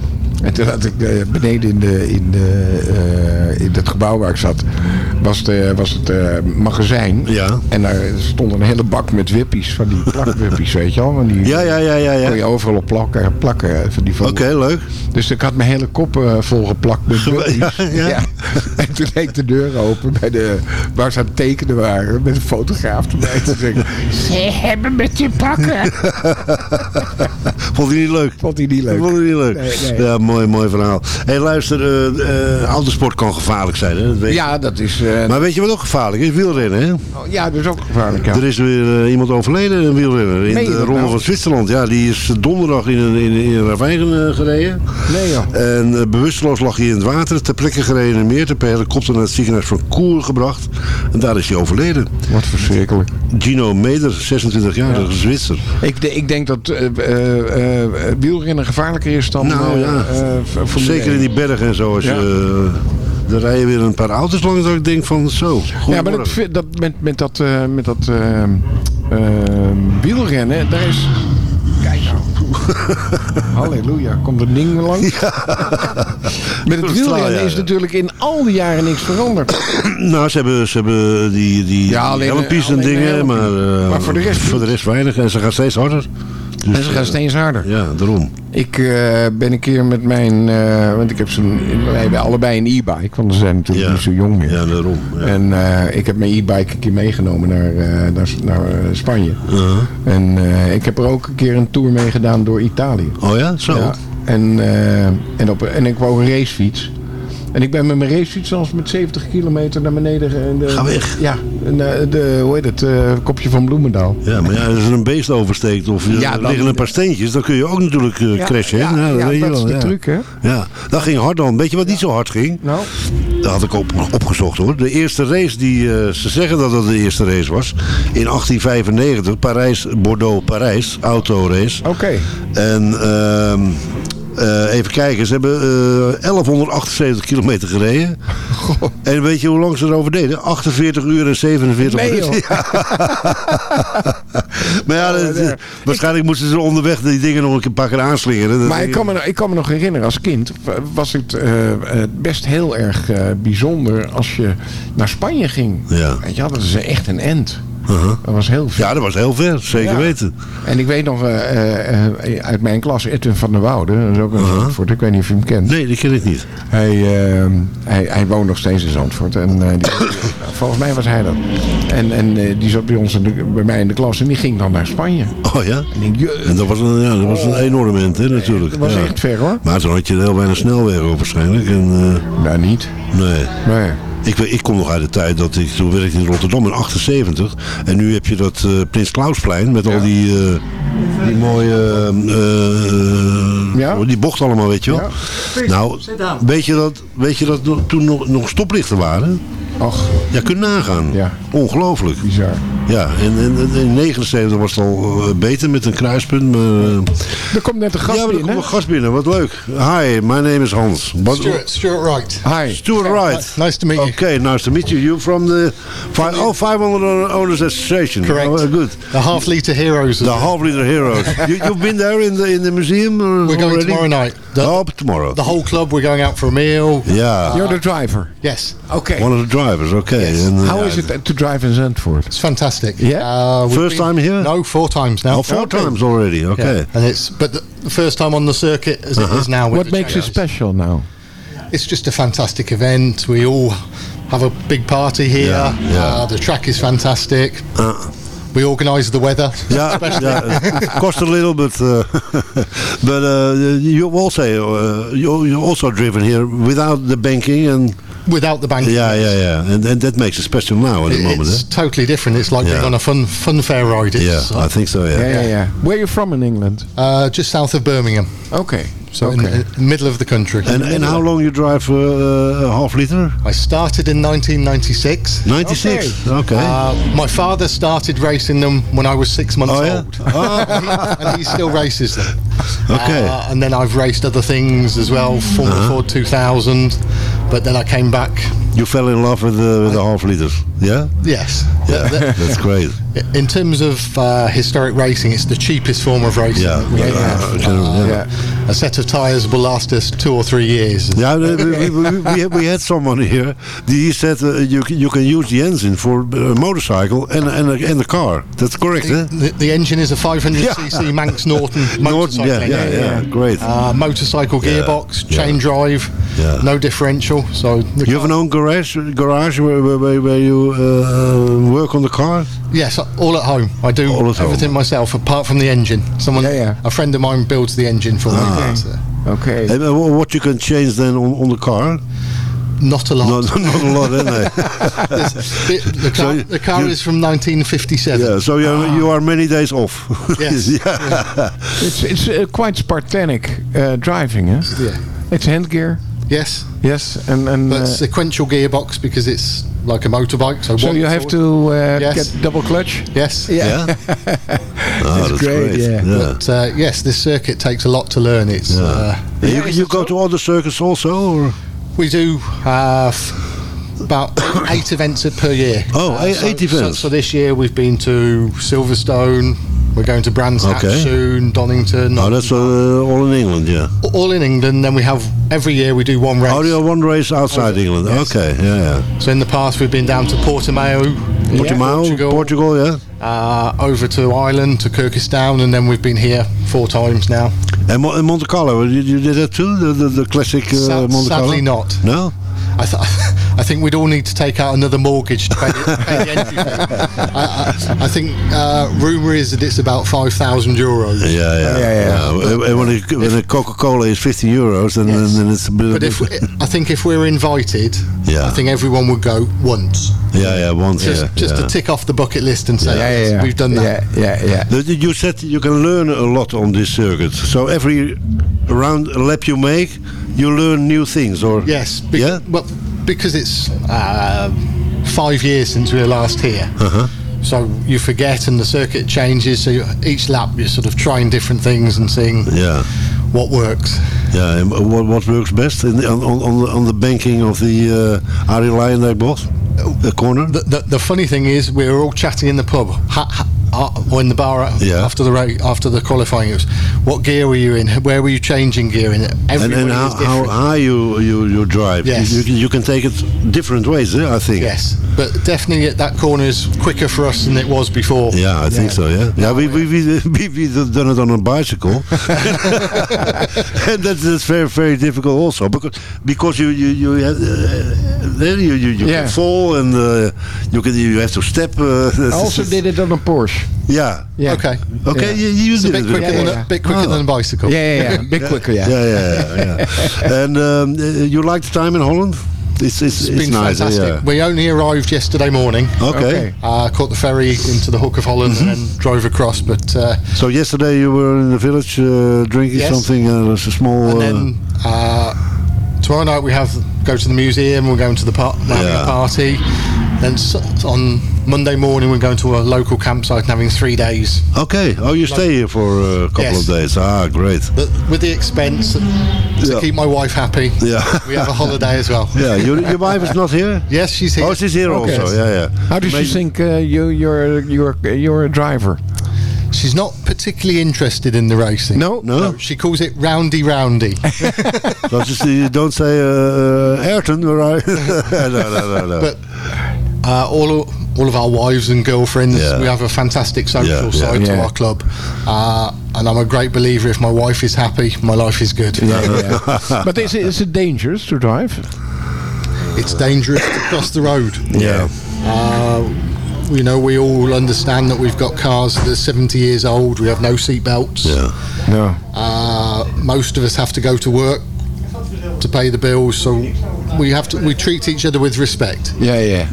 En toen had ik beneden in, de, in, de, in het gebouw waar ik zat, was, de, was het magazijn.
Ja.
En daar stond een hele bak met wippies, van die plakwippies, weet je wel. Die,
Ja, ja, ja, ja.
kon je
ja.
overal op plakken. plakken van die
Oké, leuk.
Dus ik had mijn hele kop volgeplakt met wippies.
Ja, ja.
En toen deed ik de deur open bij de, waar ze aan het tekenen waren. Met een fotograaf erbij. Zei ik, ze hebben met je pakken.
Vond hij niet leuk?
Vond hij niet leuk.
Vond hij niet leuk?
Nee, nee.
Ja, mooi, mooi verhaal. Hé, hey, luister, eh, eh, autosport kan gevaarlijk zijn, hè? Dat weet je.
Ja, dat is... eh,
Maar weet je wat ook gevaarlijk is? Wielrennen, hè?
oh, ja, dat is ook gevaarlijk. Ja.
Er is weer iemand overleden, een wielrenner, in de Ronde
nou?
van Zwitserland. Ja, die is donderdag in een, in, in een ravijn gereden.
Nee joh.
En bewusteloos lag hij in het water, ter plekke gereanimeerd, per helikopter naar het ziekenhuis van Koer gebracht. En daar is hij overleden.
Wat verschrikkelijk.
Gino Meder, 26 jaar, Zwitser.
Ik, de- ik denk dat eh eh, eh, wielrennen gevaarlijker is dan
Nou, ja.
v- Formule
Zeker in
1.
die bergen en zo. Als
Ja.
je, er rijden weer een paar auto's langs dat ik denk van zo.
Ja, maar dat, dat, met, met dat, met dat wielrennen, daar is... Kijk nou. Halleluja, komt een ding langs. Met het wielrennen is natuurlijk in al die jaren niks veranderd.
Nou, ze hebben, ze hebben die, die
Ja, alleen-
en dingen, maar, eh,
Maar voor de rest
voor de rest weinig. En ze gaan steeds harder. Dus,
En ze gaan
eh,
steeds harder.
Ja, daarom.
Ik eh, ben een keer met mijn... eh, want ik heb zo'n... Wij hebben allebei een e-bike. Want we zijn natuurlijk
Ja.
niet zo jong meer.
Ja, daarom. Ja.
En ik heb mijn e-bike een keer meegenomen naar, naar, naar Spanje.
Uh-huh.
En ik heb er ook een keer een tour mee gedaan door Italië.
Oh ja, zo.
Ja. En, en, op, en ik wou een racefiets. En ik ben met mijn racefiets zelfs met 70 kilometer naar beneden. ge- De,
Ga weg.
Ja, en, eh, de, hoe heet het? eh, kopje van Bloemendaal.
Ja, maar ja, als er een beest oversteekt of er
Ja,
liggen een paar steentjes, dan kun je ook natuurlijk eh, crashen. hè?
Ja,
Nou,
ja,
weet je
dat is
wel,
de
ja.
truc, hè?
Ja, dat ging hard dan. Weet je wat niet zo hard ging?
Nou,
Dat had ik op, opgezocht hoor. De eerste race die, eh, ze zeggen dat dat de eerste race was. In 1895, Parijs, Bordeaux, Parijs, autorace.
oké.
En Eh, even kijken, ze hebben eh 1178 kilometer gereden. En weet je hoe lang ze erover deden? 48 uur en 47
Nee,
minuten.
joh.
maar ja, dat-
nee.
waarschijnlijk moesten ze onderweg die dingen nog een paar keer aanslingeren. Dat-
Maar ik kan, me, ik kan me nog herinneren, als kind was het eh, eh, best heel erg eh, bijzonder als je naar Spanje ging.
Ja.
Weet je dat is echt een end.
Uh-huh.
Dat was heel veel.
Ja, dat was heel ver, zeker
Ja.
weten.
En ik weet nog eh, eh, eh, uit mijn klas, Edwin van der Woude, dat is ook een Zandvoort, ik weet niet of je hem kent.
Nee, die ken ik niet.
Hij, eh, hij, hij woont nog steeds in Zandvoort. En, die, volgens mij was hij dat. En, en die zat bij, ons de- bij mij in de klas en die ging dan naar Spanje.
Oh ja?
En ik
En dat was een, ja, dat was een enorm hè, natuurlijk.
dat was
Ja.
echt ver hoor.
Maar toen had je heel weinig snelweg op waarschijnlijk. En,
Nou, niet.
nee.
Nee.
Ik, ik kom nog uit de tijd dat ik toen werkte in Rotterdam in 78. En nu heb je dat eh, Prins Klausplein met al die, eh, die mooie eh,
Ja.
die bocht allemaal, weet je wel.
Ja.
Nou, weet je dat, weet je dat toen nog, nog stoplichten waren?
Ach,
Ja, kun je nagaan.
Ja.
Ongelooflijk.
bizar.
Ja, en, en, en in 79 was het al eh, beter met een kruispunt. Maar, eh,
Er komt net een gast
ja, maar er
binnen.
komt een gast binnen. Wat leuk. Hi, my name is Hans.
Stuart, Stuart Wright.
Hi.
Stuart Wright.
Nice to meet you.
Okay, nice to meet you. You from the oh 500 Owners Association.
Correct.
Oh, good.
The half litre heroes.
The half liter heroes. you, you've been there in the in the museum uh,
We're going
already?
tomorrow night. The,
oh, tomorrow.
the whole club, we're going out for a meal.
yeah.
You're the driver.
Yes,
Okay.
One of the drivers. Okay.
Yes.
And, uh,
How is it to drive in Zandvoort?
it's fantastic.
Yeah?
Uh, we've
First time here?
No, four times now.
Oh, four
Okay.
times already. Okay.
Yeah, and it's but the, the first time on the circuit as it is now. With
What
the
makes it special now?
It's just a fantastic event. We all have a big party here.
Yeah, yeah.
Uh, the track is fantastic.
Uh,
We organise the weather.
yeah, yeah, it cost a little bit, uh, but uh, you also uh, you you also driven here without the banking and
Without the bank.
yeah, yeah, yeah, and, and that makes it special now at the
It-
moment.
it's
eh?
totally different. It's like
Yeah.
being on a fun fun fair ride. It's,
Yeah, I think so. Yeah.
Yeah, yeah, yeah. Where are you from in England?
uh, just south of Birmingham,
Okay.
So
okay.
in the middle of the country.
And and how long you drive uh, uh, half liter?
I started in 1996.
Ninety six. Okay.
Uh, my father started racing them when I was six months
Oh, yeah?
old, and, he, and he still races them.
Okay.
Uh, and then I've raced other things as well, Formula
Uh-huh.
Ford 2000. But then I came back.
you fell in love with the with the half liters. Yeah.
Yes.
Yeah. That's great.
In terms of uh, historic racing, it's the cheapest form of racing.
Yeah.
we
Uh,
have.
uh, yeah.
Yeah.
A set of tyres will last us two or three years.
Yeah, we, we, we, had, someone here. He said uh, you can- you can use the engine for a motorcycle and and a, and a car. That's correct,
The,
eh?
the, the engine is a 500cc
Yeah.
Manx Norton
Norton,
motorcycle
yeah, yeah,
engine.
yeah, great.
Uh, motorcycle gearbox,
yeah.
chain drive,
Yeah.
no differential. So
you have an own garage, garage where, where- where, where you uh, work on the car?
Yes, all at home. I do
All at home.
everything myself apart from the engine. Someone,
Yeah, yeah.
a friend of mine builds the engine for
Ah.
me. But, uh,
Okay.
And uh, what you can change then on, on the car?
not a lot.
Not, not a lot, eh?
the, the car,
you-
the car
you-
is from 1957.
Yeah, so you, you are many days off.
Yes.
yeah.
It's it's uh, quite Spartanic uh, driving, eh?
Yeah.
It's hand gear.
Yes,
Yes, and and
but
uh,
sequential gearbox because it's like a motorbike. So,
so you have
forward-
to uh,
Yes.
get double clutch.
Yes.
Yeah. oh, that's
great,
great.
yeah.
But uh, yes, this circuit takes a lot to learn. It's uh,
And you, you go to other circuits also? Or?
we do have about eight events per year.
Oh,
Uh,
eight-
so-
eight
so-
events.
So, this year we've been to Silverstone. We're going to Brands
Okay.
soon, Donington.
Oh, that's uh, all in England, yeah.
all in England. Then we have every year we do one race.
Oh, have one race outside England.
Yes.
Okay, yeah, yeah.
So in the past we've been down to Portimao,
Portimao,
Portugal.
Portugal, yeah.
uh, over to Ireland, to Kyrgyzstan, and then we've been here four times now.
And, Mo- and Monte Carlo, you, you did that too? The, the, the classic uh,
Sa-
Monte Carlo?
sadly not.
No?
I, th- I think we'd all need to take out another mortgage to pay, the- pay the entry fee. I, I, I think uh, rumour is that it's about five thousand euros.
Yeah, yeah.
yeah, yeah.
And- And when, it, when a Coca-Cola is fifty euros, then,
Yes.
then it's a bit...
But if I think if we're invited,
Yeah.
I think everyone would go once,
yeah, yeah, once,
just
yeah.
just
yeah.
to tick off the bucket list and say
Yeah, yeah,
"Yes,
yeah.
we've done that.
Yeah, yeah, yeah.
You said you can learn a lot on this circuit. So every round lap you make, you learn new things, or
Yes.
Yeah?
Well, because it's uh, five years since we were last here.
Uh-huh.
So you forget and the circuit changes. So you, each lap you're sort of trying different things and seeing
Yeah.
what works.
Yeah, and what, what works best in the, on, on, the, on the banking of the uh, Arie Luijendijk box? The corner?
The, the, the funny thing is, we were all chatting in the pub, ha, ha, uh, or in the bar
Yeah.
after the after the qualifying. It was, what gear were you in? Where were you changing gear in?
and
Everybody
and how,
is
how
different.
high you, you, you drive.
Yes.
You, you, you can take it different ways, eh, I think.
Yes, but definitely that corner is quicker for us than it was before.
Yeah, I think so. Yeah, yeah. We we we we we done it on a bicycle, and that's, that's very very difficult also because because you you you have, uh, then you you, you
Yeah.
can fall and uh, you can you have to step. Uh,
I also did it on a Porsche.
Yeah.
Yeah.
Okay.
Okay.
Yeah.
You, you
It's a
did
bit
it.
quicker,
Yeah,
than,
yeah.
A, bit quicker
Oh.
than a bicycle.
Yeah, yeah, yeah. Big quicker, yeah.
Yeah, yeah, yeah. yeah. and um, uh, you like the time in Holland? It's it's,
It's
it's,
been
nice.
fantastic.
Yeah.
We only arrived yesterday morning.
Okay.
Okay.
Uh, caught the ferry into the Hook of Holland and then drove across. But uh,
So yesterday you were in the village uh, drinking
Yes.
something. Uh, it's a small.
and
uh,
then uh, tomorrow night we have go to the museum. We're going to the par- we're having
Yeah.
a party. Then s- on Monday morning we're going to a local campsite and having three days.
Okay. Oh, you stay here for uh, a couple
Yes.
of days. Ah, great.
But with the expense to
Yeah.
keep my wife happy,
Yeah.
we have a holiday as well.
Yeah, your, your wife is not here?
Yes, she's here.
Oh, she's here
Okay.
also. Yeah, yeah.
How does she think uh, you you're you're you're a driver?
She's not particularly interested in the racing.
No?
No?
she calls it roundy roundy.
So just, you don't say uh, uh, Ayrton, right? no, no, no, no.
but uh, all of, all of our wives and girlfriends,
Yeah.
we have a fantastic social
Yeah, yeah.
side to
Yeah.
our club, uh, and I'm a great believer. If my wife is happy, my life is good.
Yeah, yeah. but is it, is it dangerous to drive?
It's dangerous to cross the road.
yeah.
Uh, you know, we all understand that we've got cars that are 70 years old. We have no seat belts.
Yeah.
No.
Uh, most of us have to go to work to pay the bills, so we have to. We treat each other with respect.
Yeah, yeah.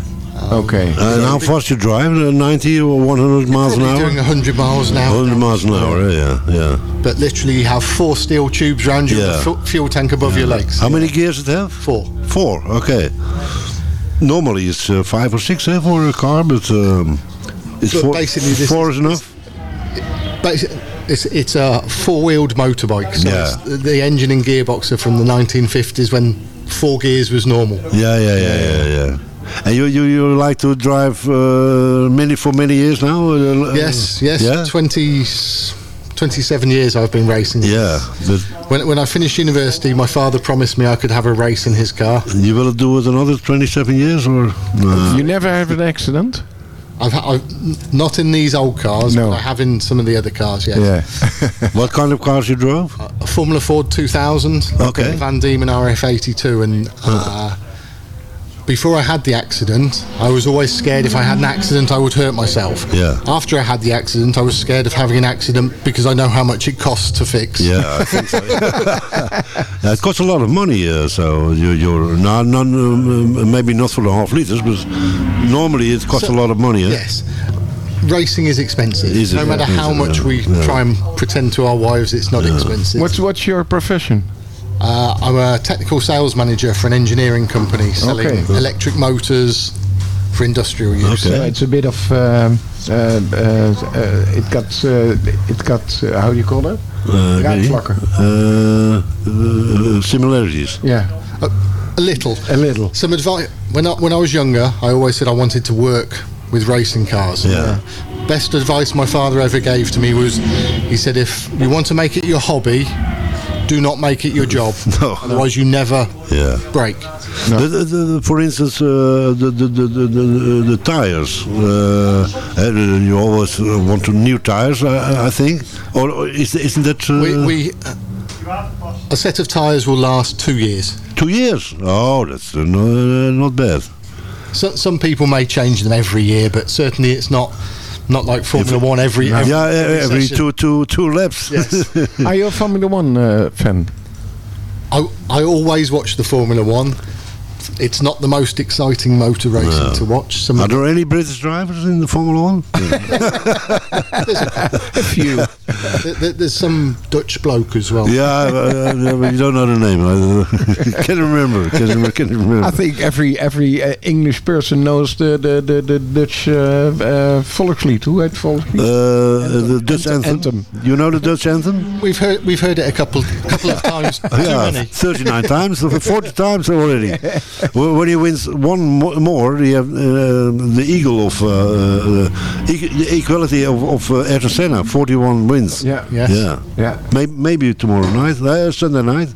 Okay.
And how fast you drive? Uh, 90 or 100 miles an
Probably
hour?
doing 100 miles an hour.
100 miles an hour, yeah, yeah.
But literally, you have four steel tubes around you,
Yeah.
with a fuel tank above your legs.
How many gears it have?
Four.
Four, okay. Normally it's uh, five or six eh, for a car, but um, it's
But
four,
basically this
four
is-
is enough?
Basi- It's, it's a four-wheeled motorbike. So
Yeah.
it's, the engine and gearbox are from the 1950s when four gears was normal.
Yeah, yeah, yeah, yeah, yeah. And you, you, you like to drive uh, many for many years now?
Yes, yes.
Yeah?
20, 27 years I've been racing.
Yeah,
When, when I finished university, my father promised me I could have a race in his car.
you will do it another 27 years or? No.
You never have an accident?
I've, I've not in these old cars,
No.
but I have in some of the other cars. Yes.
Yeah.
what kind of cars you drove?
a Formula Ford 2000,
Okay.
Van Diemen RF82, and uh, before I had the accident, I was always scared if I had an accident I would hurt myself.
Yeah.
After I had the accident, I was scared of having an accident because I know how much it costs to fix.
Yeah, I think so. yeah, it costs a lot of money, uh, so you, you're not, not um, maybe not for the half liters, but normally it costs
So-
a lot of money. Eh?
Yes. Racing is expensive.
Is it?
no matter
Is
how
it?
much we
Yeah.
try and pretend to our wives it's not expensive.
What's what's your profession?
Uh, I'm a technical sales manager for an engineering company selling
Okay.
electric motors for industrial use.
Okay.
Uh, it's a bit of um, uh, uh, uh, it got uh, it got uh, how do you call it?
Uh,
Raakvlakken.
uh, uh, similarities.
Yeah,
A, a little.
a little.
Some advice. When I, when I was younger, I always said I wanted to work with racing cars.
Yeah.
Best advice my father ever gave to me was, he said, if you want to make it your hobby, do not make it your job.
No.
Otherwise, you never
Yeah.
break.
The, the, the, for instance, uh, the, the, the, the, tires. Uh, uh, you always uh, want to new tires, I, I think. Or, is, isn't that uh,
We, we a set of tyres will last two years.
two years? Oh, that's not bad.
So, some people may change them every year, but certainly it's not not like Formula One every, every
yeah, every
session.
two, two, two laps.
Yes.
Are you a Formula One uh, fan?
I, I always watch the Formula One.
Niet.
It's not the most exciting motor racing
No.
to watch. Some
Are there any British drivers in the Formula One?
A few.
there- there- there's some Dutch bloke as well.
yeah, uh, uh, but you don't know the name. I can't remember. Can't remember. Can't remember.
I think every every uh, English person knows the the the, the Dutch uh, uh, Volkslied. Hoe heet Volkslied?
Uh, the Dutch anthem.
Anthem.
You know the Dutch anthem?
We've heard we've heard it a couple couple of times. Too
yeah,
many.
39 times, 40 times already. When he wins one more, he have uh, the eagle of uh, uh, the equality of, of uh, Ayrton Senna, 41 wins.
Yeah.
Yes.
Yeah.
Yeah.
May- maybe tomorrow night, uh, Sunday night.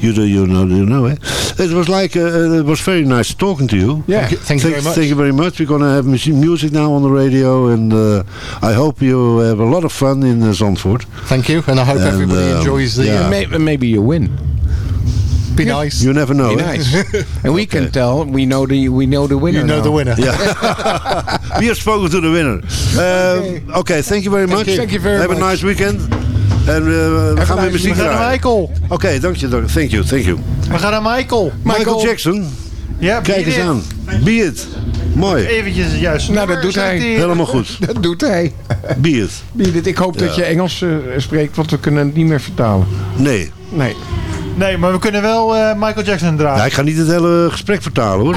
You do, you know, you know, eh? It was like, uh, it was very nice talking to you.
Yeah.
Thank you very much.
Thank you very much. We're going to have music now on the radio, and uh, I hope you have a lot of fun in uh, Zandvoort.
Thank you, and I hope
And,
everybody
um,
enjoys the.
yeah.
Uh,
May- maybe you win.
Be nice.
You never know.
Be
eh?
nice. and we can tell we know the we know the winner.
You know
now.
the winner.
Yeah. we have spoken to the winner. Um, okay, thank you very much.
you. Thank you very
have
much.
a nice weekend. En uh, we gaan weer
nice
muziek
We gaan naar. Michael.
Oké, dank je. Thank you, thank you.
We gaan naar Michael.
Michael, Jackson,
Ja,
kijk eens
It.
aan. Be it. Mooi.
Eventjes juist.
Nou, dat doet hij.
Helemaal goed.
Dat doet hij.
Be it.
Beat Ik hoop dat je Engels eh, spreekt, want we kunnen het niet meer vertalen.
Nee.
Nee.
Nee, maar we kunnen wel eh, Michael Jackson draaien.
Ja, ik ga niet het hele gesprek vertalen hoor.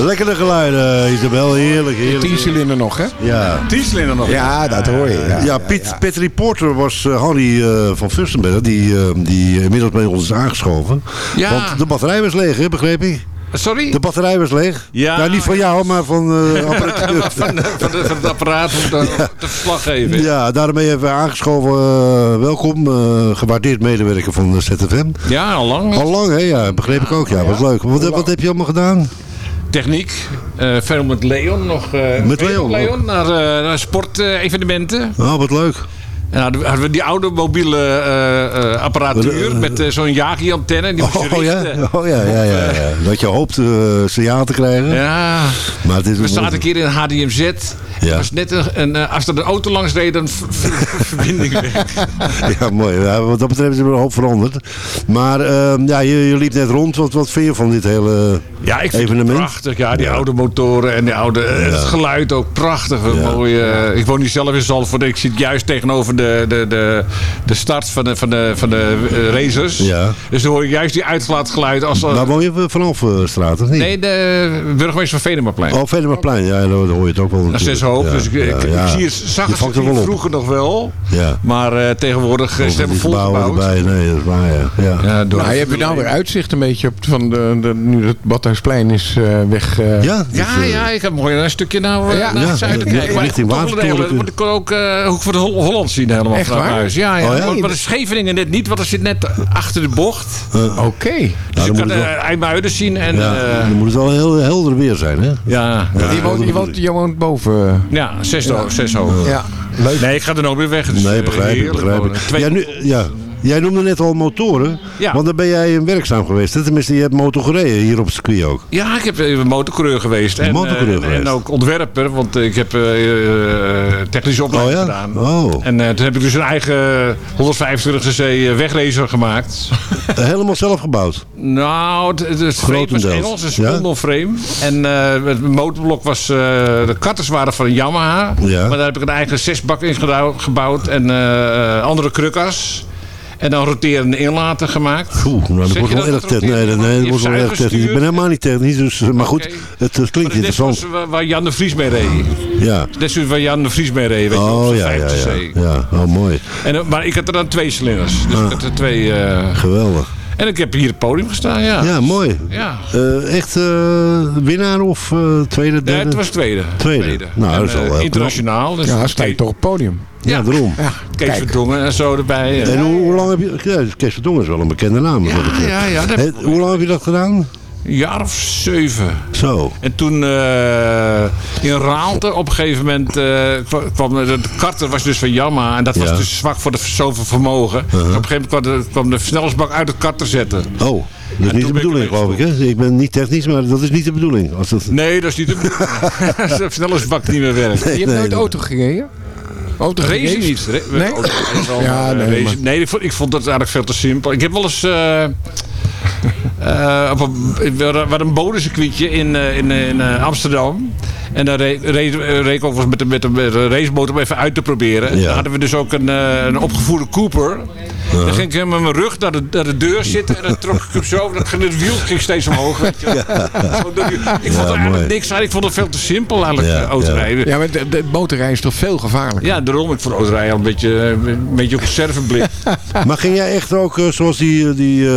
Lekkere geluiden, Isabel. Heerlijk, heerlijk.
Tien cilinder nog, hè?
Ja.
Diesel nog.
Ja, dat hoor je. Ja,
Ja, Piet, Pit Reporter was eh, Harry eh, van Fussenberg, die, eh, die inmiddels bij ons is aangeschoven.
Ja.
Want de batterij was leeg, hè, begreep ik?
Sorry?
De batterij was leeg.
Ja.
Nou, niet van jou, maar van eh
van, de, van, de, van het apparaat om te, verslag geven.
Ja, daarmee hebben we aangeschoven. welkom, eh, gewaardeerd medewerker van de ZFM.
Ja, al lang.
Al lang, hè? Ja, begreep ik ook. Ja, wat leuk. Wat, wat heb je allemaal gedaan?
Techniek. eh veel met Leon nog. eh,
Met Leon?
Leon naar, eh, naar sportevenementen.
Oh, wat leuk.
en hadden we, hadden we die oude mobiele eh, eh, apparatuur
Eh,
met eh, zo'n Yagi-antenne. Die moest je
Oh ja, oh, ja, ja, ja, ja. Dat je hoopt eh signaal te krijgen.
Ja,
Maar het is
we zaten een keer in HDMZ.
Ja.
Was net een, een, eh, als er een auto langs reed, dan verbinding weg.
Ja, mooi. Ja, wat dat betreft is er een hoop veranderd. Maar ehm, ja, je, je liep net rond. Wat, wat vind je van dit hele
Ja, ik vind
evenement?
het prachtig. Ja, die
Ja.
oude motoren en die oude, eh, het geluid ook prachtig.
Ja.
mooie, eh, ik woon niet zelf in Zalvoort. Ik zit juist tegenover de, de, de, de start van de, van de, van de eh, racers.
Ja.
Dus dan hoor je juist die uitlaatgeluid. Als,
Waar woon je vanaf straat, of niet?
nee, de burgemeester van Venemaplein.
Oh, Venemaplein. Ja, daar hoor je het ook wel
Dat is hoop.
Ja,
dus ik, ik, ik zie het, zag
Je
het
er
vroeger nog wel.
Ja.
Maar eh, tegenwoordig is het volgebouwd.
erbij. Nee, dat is waar, ja. ja.
Ja, door
Nou, je hebt nou weer uitzicht een beetje op van de, de, nu het Badhuisplein is eh, weg. eh.
Ja, dus,
Ja,
eh,
ja, ik heb mooi een stukje naar,
Ja.
naar het zuiden
ja,
kijken. Maar
richting Watertoren.
moet ik ook eh Hoek van de Hol- Holland zien helemaal
Echt waar?
huis. Ja, ja.
Oh, ja?
Maar, maar de Scheveningen net niet, want er zit net achter de bocht.
Oké.
Dus
dan
ik
moet
kan
het wel-
IJmuiden zien en...
dan moet het wel heel helder weer zijn, hè?
ja, ja,
je, woont, je, woont, je woont boven.
ja, zes, zes hoog.
Ja, leuk.
Nee, ik ga er nooit meer weg. Dus,
Nee, begrijp ik, begrijp ik.
Twee-
Ja, nu, ja. Jij noemde net al motoren.
Ja.
Want daar ben jij in werkzaam geweest. Hè? Tenminste, je hebt motor gereden hier op het circuit ook.
Ja, ik heb eh, motorcoureur geweest. En,
Motorcoureur
eh, en-
geweest.
En ook ontwerper, want ik heb eh, technische opleiding
Oh ja?
gedaan.
Oh.
En toen heb ik dus een eigen 125cc wegracer gemaakt.
Helemaal zelf gebouwd.
Nou, het, het, frame was. Engels, een
Ja?
spondelframe. En het motorblok was... de karters waren van een Yamaha.
Ja.
Maar daar heb ik een eigen zesbak in gebouwd. En andere krukas. En dan roterende inlaten gemaakt.
Oeh, nou, dat wordt wel
dat
erg
dat
technisch. Nee, nee, dat wordt wel erg technisch. Ik ben helemaal niet technisch, dus, eh, maar goed, het, het klinkt
Maar dit
interessant.
was waar- waar Jan de Vries mee reed.
Ja.
Dit is waar Jan de Vries mee reed. Weet je,
Oh ja, ja,
50
ja. Ja, oh mooi.
En, eh, maar ik had er dan twee cilinders. Dus ik had er twee... eh,
Geweldig.
En ik heb hier het podium gestaan, ja.
Ja, mooi.
Ja.
Eh, echt eh, winnaar of eh, tweede,
Nee,
derde?
het was tweede.
Tweede. Nou,
En,
dat is knap.
internationaal. Dus
Ja, sta je toch op het podium.
Ja, daarom.
Ja,
Kees
kijk.
Verdongen en zo erbij.
En hoe, hoe lang heb je... Ja, Kees Verdongen is wel een bekende naam.
Ja, ja, ja. dat
hoe lang heb je dat gedaan?
Een jaar of zeven.
Zo.
En toen eh, in Raalte op een gegeven moment eh, kwam- de, karter was dus van Yamaha en dat was
Ja.
dus zwak voor de, zoveel vermogen.
Uh-huh.
Op een gegeven moment kwam de, kwam de versnellingsbak uit de karter zetten.
Oh, dat is
En
niet de bedoeling, geloof ik. Hè? Ik ben niet technisch, maar dat is niet de bedoeling. Als dat...
Nee, dat is niet de bedoeling. Als de versnellingsbak niet meer werkt.
je hebt
nee,
nooit
nee.
auto gereden? Auto gereden?
niet.
Nee?
auto-
Ja, nee,
nee ik, vond, ik vond dat eigenlijk veel te simpel. Ik heb wel eens... eh eh, op een, bodencircuitje in, eh, in, in eh, Amsterdam. En daar reed, reed, reed ik ook met de, met, de, met de racemotor om even uit te proberen. En
Ja.
Daar hadden we dus ook een, eh, een opgevoerde Cooper. Dan ging ik met mijn rug naar de, naar de deur zitten. En dan trok ik hem zo. Dan ging het wiel ging steeds omhoog. Weet je. wel. Zo door die- ik vond er eigenlijk
mooi.
niks aan. Ik vond het veel te simpel eigenlijk,
Ja,
eh, autorijden.
Ja, maar de, de motorrijden is toch veel gevaarlijker?
Ja, daarom. Ik vond autorijden al een beetje, eh, een beetje op conserveblik.
Maar ging jij echt ook, zoals die, die eh,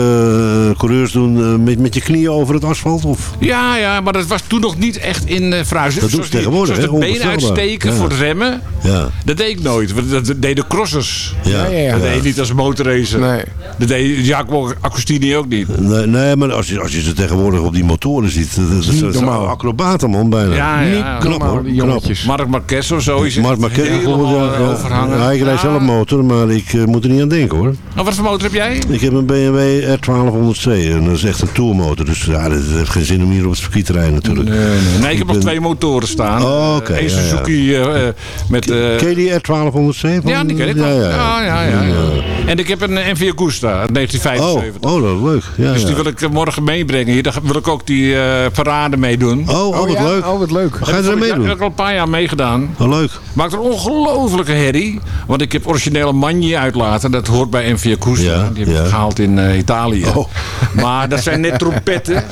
coureurs doen, met, met je knieën over het asfalt? Of?
Ja, ja, maar dat was toen nog niet echt in uh, fruizen.
Dat doen ze tegenwoordig,
Zoals de benen uitsteken
Ja.
voor het remmen.
Ja.
Dat deed ik nooit. want Dat deden crossers.
Ja.
Ja, ja, ja.
Dat deed ik niet als motorracer.
Nee.
Dat deed Jacopo Agostini ook niet.
Nee, nee, maar als je, als je ze tegenwoordig op die motoren ziet, dat, dat, dat, dat zijn
normaal.
acrobaten man bijna.
Ja,
Niet
ja.
knap hoor, knap.
jongetjes.
Mark Marquez of zo is
Mark Marquez bijvoorbeeld, ja,
eh,
ik rijd zelf motor, maar ik eh, moet er niet aan denken hoor.
Oh, wat voor motor heb jij?
Ik heb een BMW R1200C en dat is echt een tourmotor. Dus ja, dat heeft geen zin om hier op het circuit te rijden natuurlijk.
Nee, nee. nee ik heb nog
ben-
twee motoren staan.
Oh, oké, ja, ja.
Suzuki eh, eh, met... eh,
Ken je die R1200C? van-
ja, die ken ik wel.
Ja,
Ja,
ja,
ja, ja. ja,
Ja.
En ik heb een NV Augusta uit
Oh,
1975.
oh, dat is leuk. Ja,
dus die wil ik eh, morgen meebrengen. Hier, wil ik ook die eh, parade meedoen.
Oh, oh, wat
ja?
leuk.
Oh, wat leuk.
Ga je er meedoen?
heb ik al een paar jaar meegedaan.
Oh, leuk.
Maakt een ongelofelijke herrie. Want ik heb originele Magni uitlaten. Dat hoort bij NV Acousta.
Ja,
die heb ik
ja.
gehaald in eh, Italië.
Oh.
Maar dat zijn net trompetten.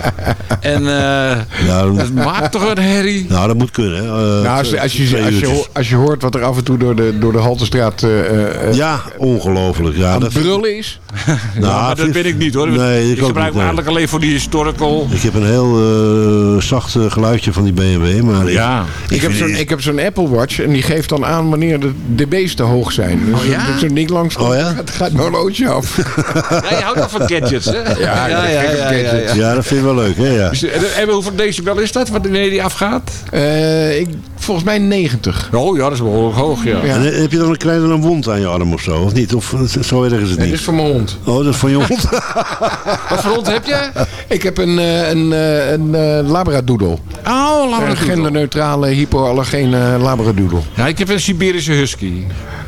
En eh,
Ja, dan-
dat maakt toch een herrie.
nou, dat moet kunnen. Eh,
Nou, als, als, je, als, je, als je hoort wat er af en toe door de, door de Haltestraat eh, eh, eh,
Ja, ongelooflijk. Ja,
aan
dat
het brullen is.
Nou,
dat
vind-
ben ik niet hoor.
Nee, ik,
ik gebruik me eigenlijk alleen voor die historical.
Ik heb een heel eh, zacht geluidje van die BMW, maar
Ja.
ik,
Ik heb zo'n ik heb zo'n Apple Watch en die geeft dan aan wanneer de dB's te hoog zijn. Dus
Oh, ja?
dat zo'n ding langs
Oh, ja?
het gaat een horloge af.
Ja, je houdt ook van gadgets hè?
Ja, gek op gadgets.
Ja, dat vind ik wel leuk, hè? Ja.
En hoeveel decibel is dat wanneer die afgaat?
Eh, ik, volgens mij 90.
Oh ja, dat is behoorlijk hoog ja.
Ja.
En eh, heb je dan een kleine een wond aan je arm of zo, of niet? Of eh, zo erg is het
Nee, dit
niet?
is voor mijn hond.
Oh, dat is van je hond?
Wat voor hond heb je?
Ik heb een, eh, een, eh, een labradoodle.
Oh, laat
Een genderneutrale, hypoallergene labradoodle.
Ja, ik heb een Siberische husky.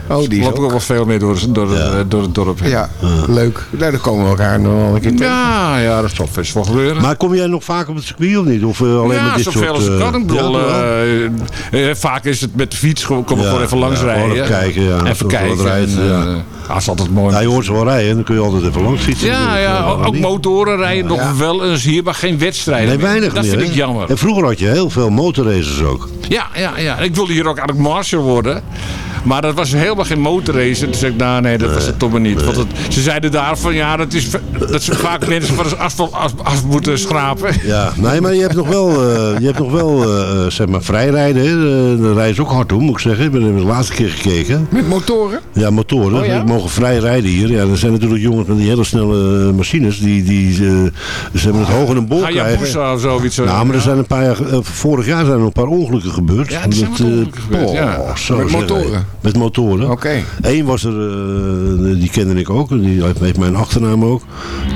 Oh, die is
loopt ook
ook.
wel veel meer door, door,
Ja.
eh, door het dorp heen.
Ja, leuk. Nou, dan komen we elkaar nog wel een keer tegen.
Ja, ja, dat zal best wel gebeuren.
Maar kom jij nog vaak op het circuit of niet? Of eh, alleen
ja,
met dit
zoveel
soort...
als ik
eh,
kan. Ik bedoel, eh, eh, vaak is het met de fiets. Kom kom ik
Ja,
gewoon even langs rijden.
even kijken, ja.
Even kijken.
wat rijdt,
en,
ja.
dat is altijd mooi.
Ja, je hoort ze wel rijden, dan kun je altijd even langs fietsen.
Ja, ja, ook
niet?
motoren rijden nog wel eens hier, maar geen wedstrijden.
Nee,
meer.
weinig
Dat
meer,
vind ik jammer.
En vroeger had je heel veel motorraces ook.
Ja, ja, ja. Ik wilde hier ook eigenlijk marshal worden. Maar dat was helemaal geen motorrace. En toen zei ik, nou nee, dat was het toch maar niet. Want het, ze zeiden daar van, ja, dat, is, dat ze vaak mensen van het asfalt af, af moeten schrapen.
Ja, nee, maar je hebt nog wel, eh, je hebt nog wel eh, eh, zeg maar, vrijrijden. Hè. Daar rijden ze ook hard om, moet ik zeggen. Ik ben er de laatste keer gekeken.
Met motoren?
Ja, motoren.
Oh, ja?
Die mogen vrij rijden hier. Ja, er zijn natuurlijk jongens met die hele snelle machines. Die, die ze hebben het hoog in een bol krijgen.
Hayabusa of zoiets.
Nou, maar er zijn een paar jaar, vorig jaar zijn er een paar ongelukken gebeurd.
Ja, er zijn
eh,
ongelukken gebeurd, ja.
oh, zo
Met motoren?
Met motoren.
Oké.
Eén was er, eh, die kende ik ook. Die heeft- mijn achternaam ook.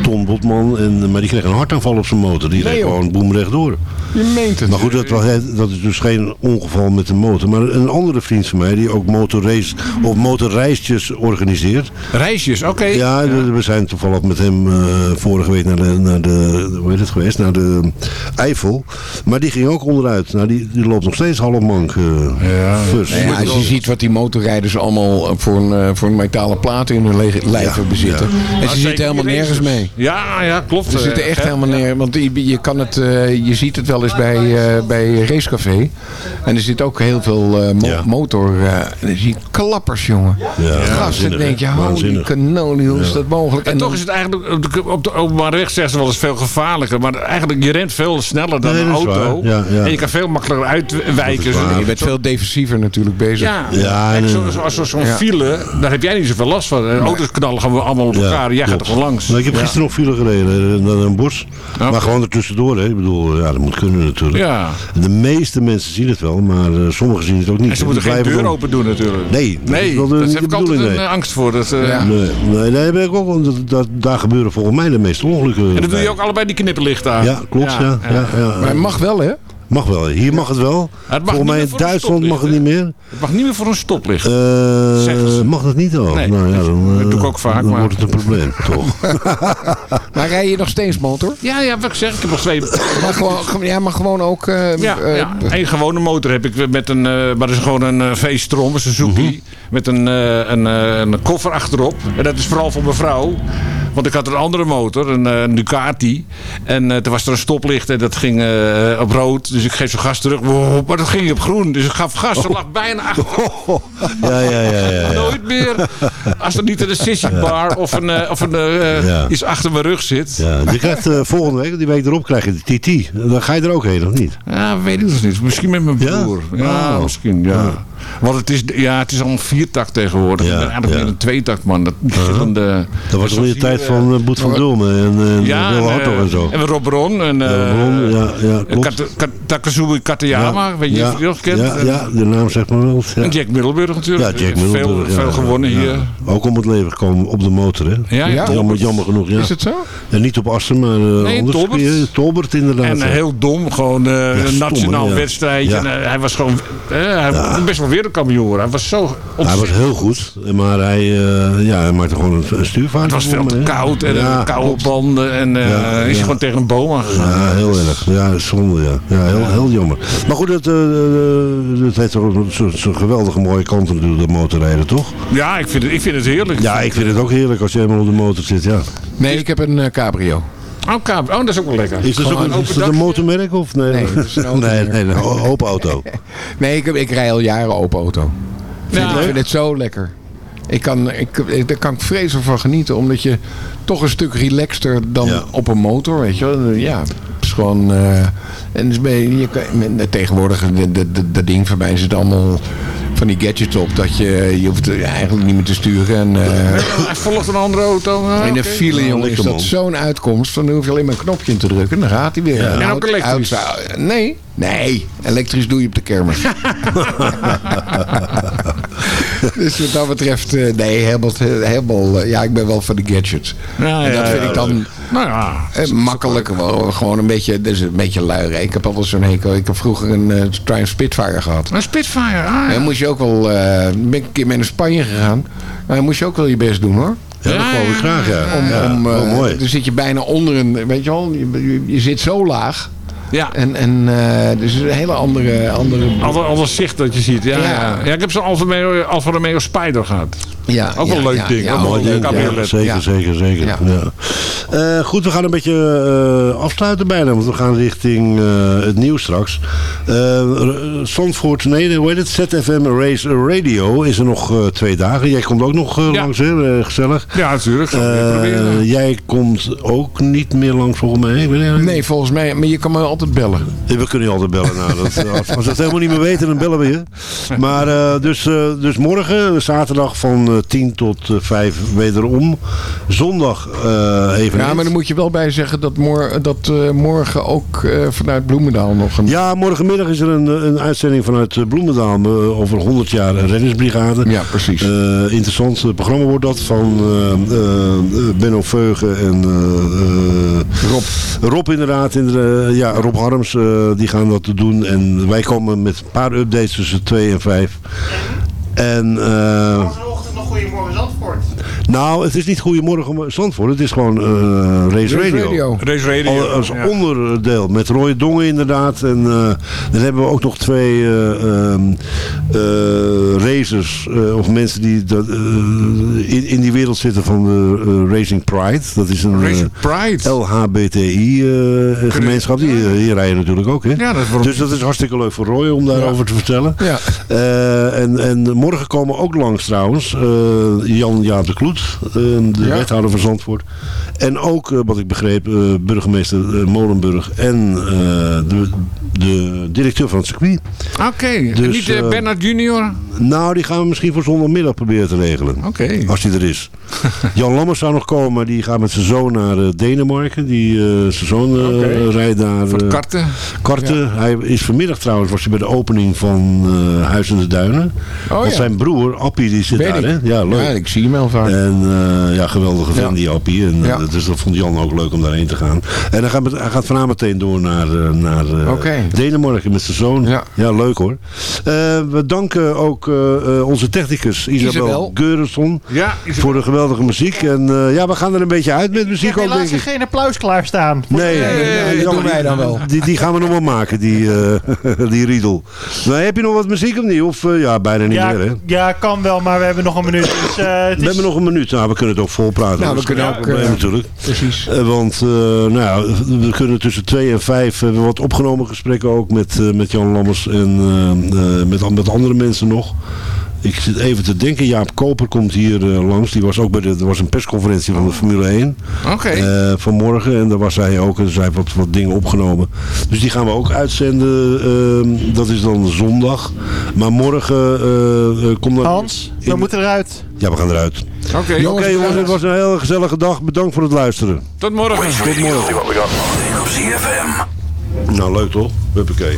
Ton Botman. En, maar die kreeg een hartaanval op zijn motor. Die
Nee,
reed gewoon boem rechtdoor.
Je meent het.
Maar goed, dat, was, dat is dus geen ongeval met de motor. Maar een andere vriend van mij, die ook motorrace of motorreisjes organiseert.
Reisjes, oké.
Ja, we- we zijn toevallig met hem eh, vorige week naar de, naar de, hoe heet het geweest, naar de Eifel. Maar die ging ook onderuit. Nou, die, die loopt nog steeds half mank. eh
Ja.
ja, als je ziet wat die motorrijders allemaal eh, voor een, voor een metalen plaat in hun lijven bezitten. En ze zitten helemaal nergens mee.
Ja, ja, klopt.
Ze zitten echt helemaal neer. Want je, je, kan het, eh, je ziet het wel eens bij, eh bij Racecafé. En er zit ook heel veel eh, mo-
Ja.
motor. eh, en dan zie je klappers, jongen.
Ja,
Gasten, denk je, holy cannoli, hoe is dat mogelijk?
En toch is het eigenlijk, op de, op de openbare weg zeggen ze wel eens veel gevaarlijker. Maar eigenlijk, je rent veel sneller dan
Nee,
een
is
auto.
waar. Ja, ja.
En je kan veel makkelijker uitwijken.
Is
je bent veel defensiever natuurlijk bezig.
Ja,
Ja,
en zo- zo- er zo'n
ja.
file, daar heb jij niet zoveel last van. En Auto's knallen gewoon allemaal op
Ja,
elkaar. Jij gaat er gewoon langs.
Nou, ik heb gisteren nog file gereden naar een bos. Maar gewoon ertussendoor. Hè. Ik bedoel, ja, dat moet kunnen natuurlijk.
Ja.
De meeste mensen zien het wel, maar eh, sommigen zien het ook niet.
En ze moeten geen deur open doen natuurlijk.
Nee, dat
nee daar
niet
heb ik altijd een
nee.
eh, angst voor. Dat, eh,
Ja.
Nee, nee, daar ben ik ook. Dat, dat, daar gebeuren volgens mij de meeste ongelukken.
En dan doe je ook allebei die knipperlichten aan.
Ja, klopt, ja. ja, ja,
Maar het mag wel, hè?
Mag wel. Hier mag het wel.
mag niet
Volgens mij in
een
Duitsland mag het niet meer.
Het mag niet meer voor een stoplicht.
Eh,
Zeggen ze.
mag dat niet al?
Nee,
nou, ja,
dat-
dan,
dat
eh,
doe ik ook vaak,
Dan
maar-
wordt het een probleem, toch?
Maar rij je nog steeds motor?
ja, ja, wat ik zeg. Ik heb nog twee...
Maar gewoon, ja, maar gewoon ook... eh,
Ja,
eh,
ja. Eén gewone motor heb ik met een, eh, maar dat is gewoon een eh, V-strom, een Suzuki,
Mhm.
met een, eh, een, eh, een koffer achterop. En dat is vooral voor mijn vrouw. Want ik had een andere motor, een, eh, een Ducati. En eh, toen was er een stoplicht en dat ging eh, op rood. Dus ik geef zo gas terug. Wow, maar dat ging op groen. Dus ik gaf gas. Ze lag bijna achter.
ja, ja, ja, ja.
Nooit meer. Als er niet een sissy bar of, een, eh, of een, eh,
Ja.
iets achter mijn rug zit.
Ja, je krijgt eh, volgende week, die week erop krijg je de TT. Dan ga je er ook heen, of niet?
Ja, weet ik dus niet. Misschien met mijn broer. Ja,
Oh.
misschien, ja. Want het is, ja, het is al een viertakt tegenwoordig.
Ja,
ik ben eigenlijk
ja.
meer een tweetakt, man. Dat, verschillende,
Dat was nog in de tijd
eh,
van eh, Boet van Dulmen en, en
Ja, en, eh,
zo.
en Rob Ron. En, eh,
Ja, ja.
Kat- Kat- Takazumi Katayama. Weet je nog kent?
Ja, de naam zegt maar wel. Ja,
En Jack Middelburg natuurlijk.
ja Jack Middelburg.
Veel, gewonnen hier.
Ook om het leven gekomen op de motor, hè?
Ja, ja.
Jammer, jammer genoeg, ja.
Is het zo?
En niet op Assen, maar uh,
Nee,
anders.
Tolbert.
Tolbert inderdaad.
En eh, heel dom, gewoon eh, een nationaal wedstrijdje. Eh, hij was gewoon, eh, best wel wereldkampioen worden. Hij was zo
Hij was heel goed, maar hij, eh, ja, hij maakte gewoon een, een stuurvaart.
Het was veel te koud en
Ja,
koude
klopt.
banden. En eh,
Ja,
is gewoon tegen een boom aangegaan.
Ja, heel erg. Ja, zonde, ja. Ja, heel, heel jammer. Maar goed, het, eh, eh, het heeft toch zo'n geweldige mooie kant natuurlijk, dat motorrijden, toch?
Ja, ik vind het, ik vind het heerlijk.
Ja, ik vind het ook heerlijk als je helemaal op de motor zit, ja.
Nee, ik heb een cabrio.
Oh, oh, dat is ook wel lekker.
Is dat, ook een, is dat een motormerk of nee?
Nee, dat is een
nee, een open auto.
Nee, ik, ik rij al jaren open auto.
Ja.
ik vind het zo lekker. Ik kan, ik, ik, daar kan ik vreselijk van genieten. Omdat je toch een stuk relaxter dan
Ja.
op een motor, weet je wel. Ja, het is gewoon... eh, en dus ben je, je kan, tegenwoordig, de- de- de- dat ding voor mij zit allemaal van die gadgets op. Dat je, je hoeft er eigenlijk niet meer te sturen. En, eh,
Hij volgt een andere auto. Ah,
in de file,
Nou,
jongen, is dat zo'n uitkomst. Dan hoef je alleen maar een knopje in te drukken. Dan gaat hij weer.
Ja.
En ook
auto-
elektrisch?
nee, nee. Elektrisch doe je op de kermis. dus wat dat betreft, eh, nee, helemaal, helemaal eh, ja, ik ben wel van de gadgets.
Ja,
en dat
ja,
vind
ja,
ik dan
Nou ja.
eh, makkelijk, wel, gewoon een beetje, dus een beetje lui. Ik heb altijd zo'n hekel. Ik heb vroeger een eh Triumph Spitfire gehad.
Een Spitfire. Ah,
En moest je ook wel, eh, ben ik een keer mee naar Spanje gegaan. Maar dan moest je ook wel je best doen hoor.
Ja, dat geloof ik graag, ja.
Om,
ja.
om,
oh, mooi.
Dan zit je bijna onder een, weet je wel, je, je, je zit zo laag.
Ja.
En, en eh, dus een hele andere... andere
Ander, ander zicht dat je ziet. Ja,
Ja.
ja. ja. ik heb zo'n Alfa Romeo, Alfa Romeo Spider gehad.
ja,
Ook wel een leuk
ja,
ding.
Ja,
Ook een
zeker,
Ja.
zeker, zeker.
Ja.
Ja. Eh, goed, we gaan een beetje eh, afsluiten bijna, want we gaan richting eh, het nieuws straks. Eh Zandvoort, nee, hoe heet het? ZFM Race Radio is er nog eh, twee dagen. Jij komt ook nog
Ja.
langs, hè? Gezellig.
Ja, natuurlijk. Gaan we weer
Eh,
proberen.
jij komt ook niet meer langs volgens mij. Ik weet niet-
Nee, volgens mij, maar je kan me altijd bellen.
We kunnen je altijd bellen. Nou, dat, als, als we het helemaal niet meer weten, dan bellen we je. Maar eh, dus, eh, dus morgen, zaterdag van eh, 10 tot eh, 5 wederom. Zondag eh even.
Ja, maar dan moet je wel bij zeggen dat, mor dat eh, morgen ook eh, vanuit Bloemendaal nog een...
Ja, morgenmiddag is er een, een uitzending vanuit eh, Bloemendaal eh, over 100 jaar reddingsbrigade.
Ja, precies.
Eh, interessant eh, programma wordt dat van eh, eh, Benno Veugen en eh, eh,
Rob.
Rob inderdaad. In de, ja, Rob Harms, eh, die gaan dat doen. En wij komen met een paar updates tussen 2 en 5. En
Vanochtend nog Goedemorgen Zandvoort.
Nou, het is niet Goedemorgen Zandvoort. Het is gewoon eh, Race
Race
Radio.
Radio.
Race Radio.
Al- Als
ja.
onderdeel met Roy Dongen inderdaad. En eh, dan hebben we ook nog twee eh, ehm, eh, racers eh, of mensen die dat, in, in die wereld zitten van de eh, Racing Pride. Dat is een
Race
eh,
Pride.
LHBTI eh, gemeenschap. Die, die rijden natuurlijk ook. Hè?
Ja, dat
Dus dat is hartstikke leuk voor Roy om daarover te vertellen.
Ja.
Eh, en, en morgen komen ook langs trouwens eh, Jan-Jaap de Kloet, de
Ja.
wethouder van Zandvoort. En ook, eh, wat ik begreep, eh, burgemeester eh, Molenburg en eh, de, de directeur van het circuit.
Oké.
Dus,
niet eh,
eh,
Bernard Junior?
Nou, die gaan we misschien voor zondagmiddag proberen te regelen.
Oké.
Als die er is. Jan Lammers zou nog komen, maar die gaat met zijn zoon naar eh, Denemarken. Die, eh, zijn zoon eh, rijdt daar.
Voor de
eh,
karten?
Karten. Hij is vanmiddag trouwens was hij bij de opening van eh Huis in de Duinen.
Oh,
Want
ja.
zijn broer, Appie, die zit
Weet
daar.
ik.
Hè? Ja, leuk.
Ja, ik zie hem heel vaak.
En eh, ja, geweldige
Ja.
die Appie. En,
Ja.
Dus dat vond Jan ook leuk om daarheen te gaan. En hij gaat, met- hij gaat vanavond meteen door naar, eh, naar eh. Denemarken met zijn zoon.
Ja.
leuk hoor. Eh, we danken ook eh, eh, onze technicus Isabel,
Isabel.
Geurenson
Ja. Is
voor de geweldige muziek. En eh, ja, we gaan er een beetje uit met muziek ook denk
helaas
ik.
geen applaus klaarstaan.
Nee,
nee, dat doen wij dan wel.
Die, die gaan we nog wel maken, die, eh, die riedel. Maar heb je nog wat muziek of niet? Of eh, ja, bijna niet
Ja,
meer hè?
ja, kan wel, maar we hebben nog een minuut. Dus, eh, het
We
is-
hebben nog een minuut. Nou, we kunnen het ook vol praten.
Nou, we kunnen ook,
probleem
eh,
natuurlijk.
Precies.
Eh, want eh, nou ja, we kunnen tussen twee en vijf hebben we wat opgenomen gesprekken ook met, met Jan Lammers en met, met andere mensen nog. Ik zit even te denken, Jaap Koper komt hier eh, langs. Die was ook bij de, er was een persconferentie van de Formule 1
Oké.
eh, vanmorgen. En daar was hij ook en zij heeft wat, wat dingen opgenomen. Dus die gaan we ook uitzenden. ehm, dat is dan zondag. Maar morgen eh, komt dan...
Hans, we
in-
moeten eruit.
Ja, we gaan eruit.
Oké.
Oké
Jongens,
jongens, het was een hele gezellige dag. Bedankt voor het luisteren.
Tot morgen.
Tot morgen.
Nou, leuk toch? Huppakee.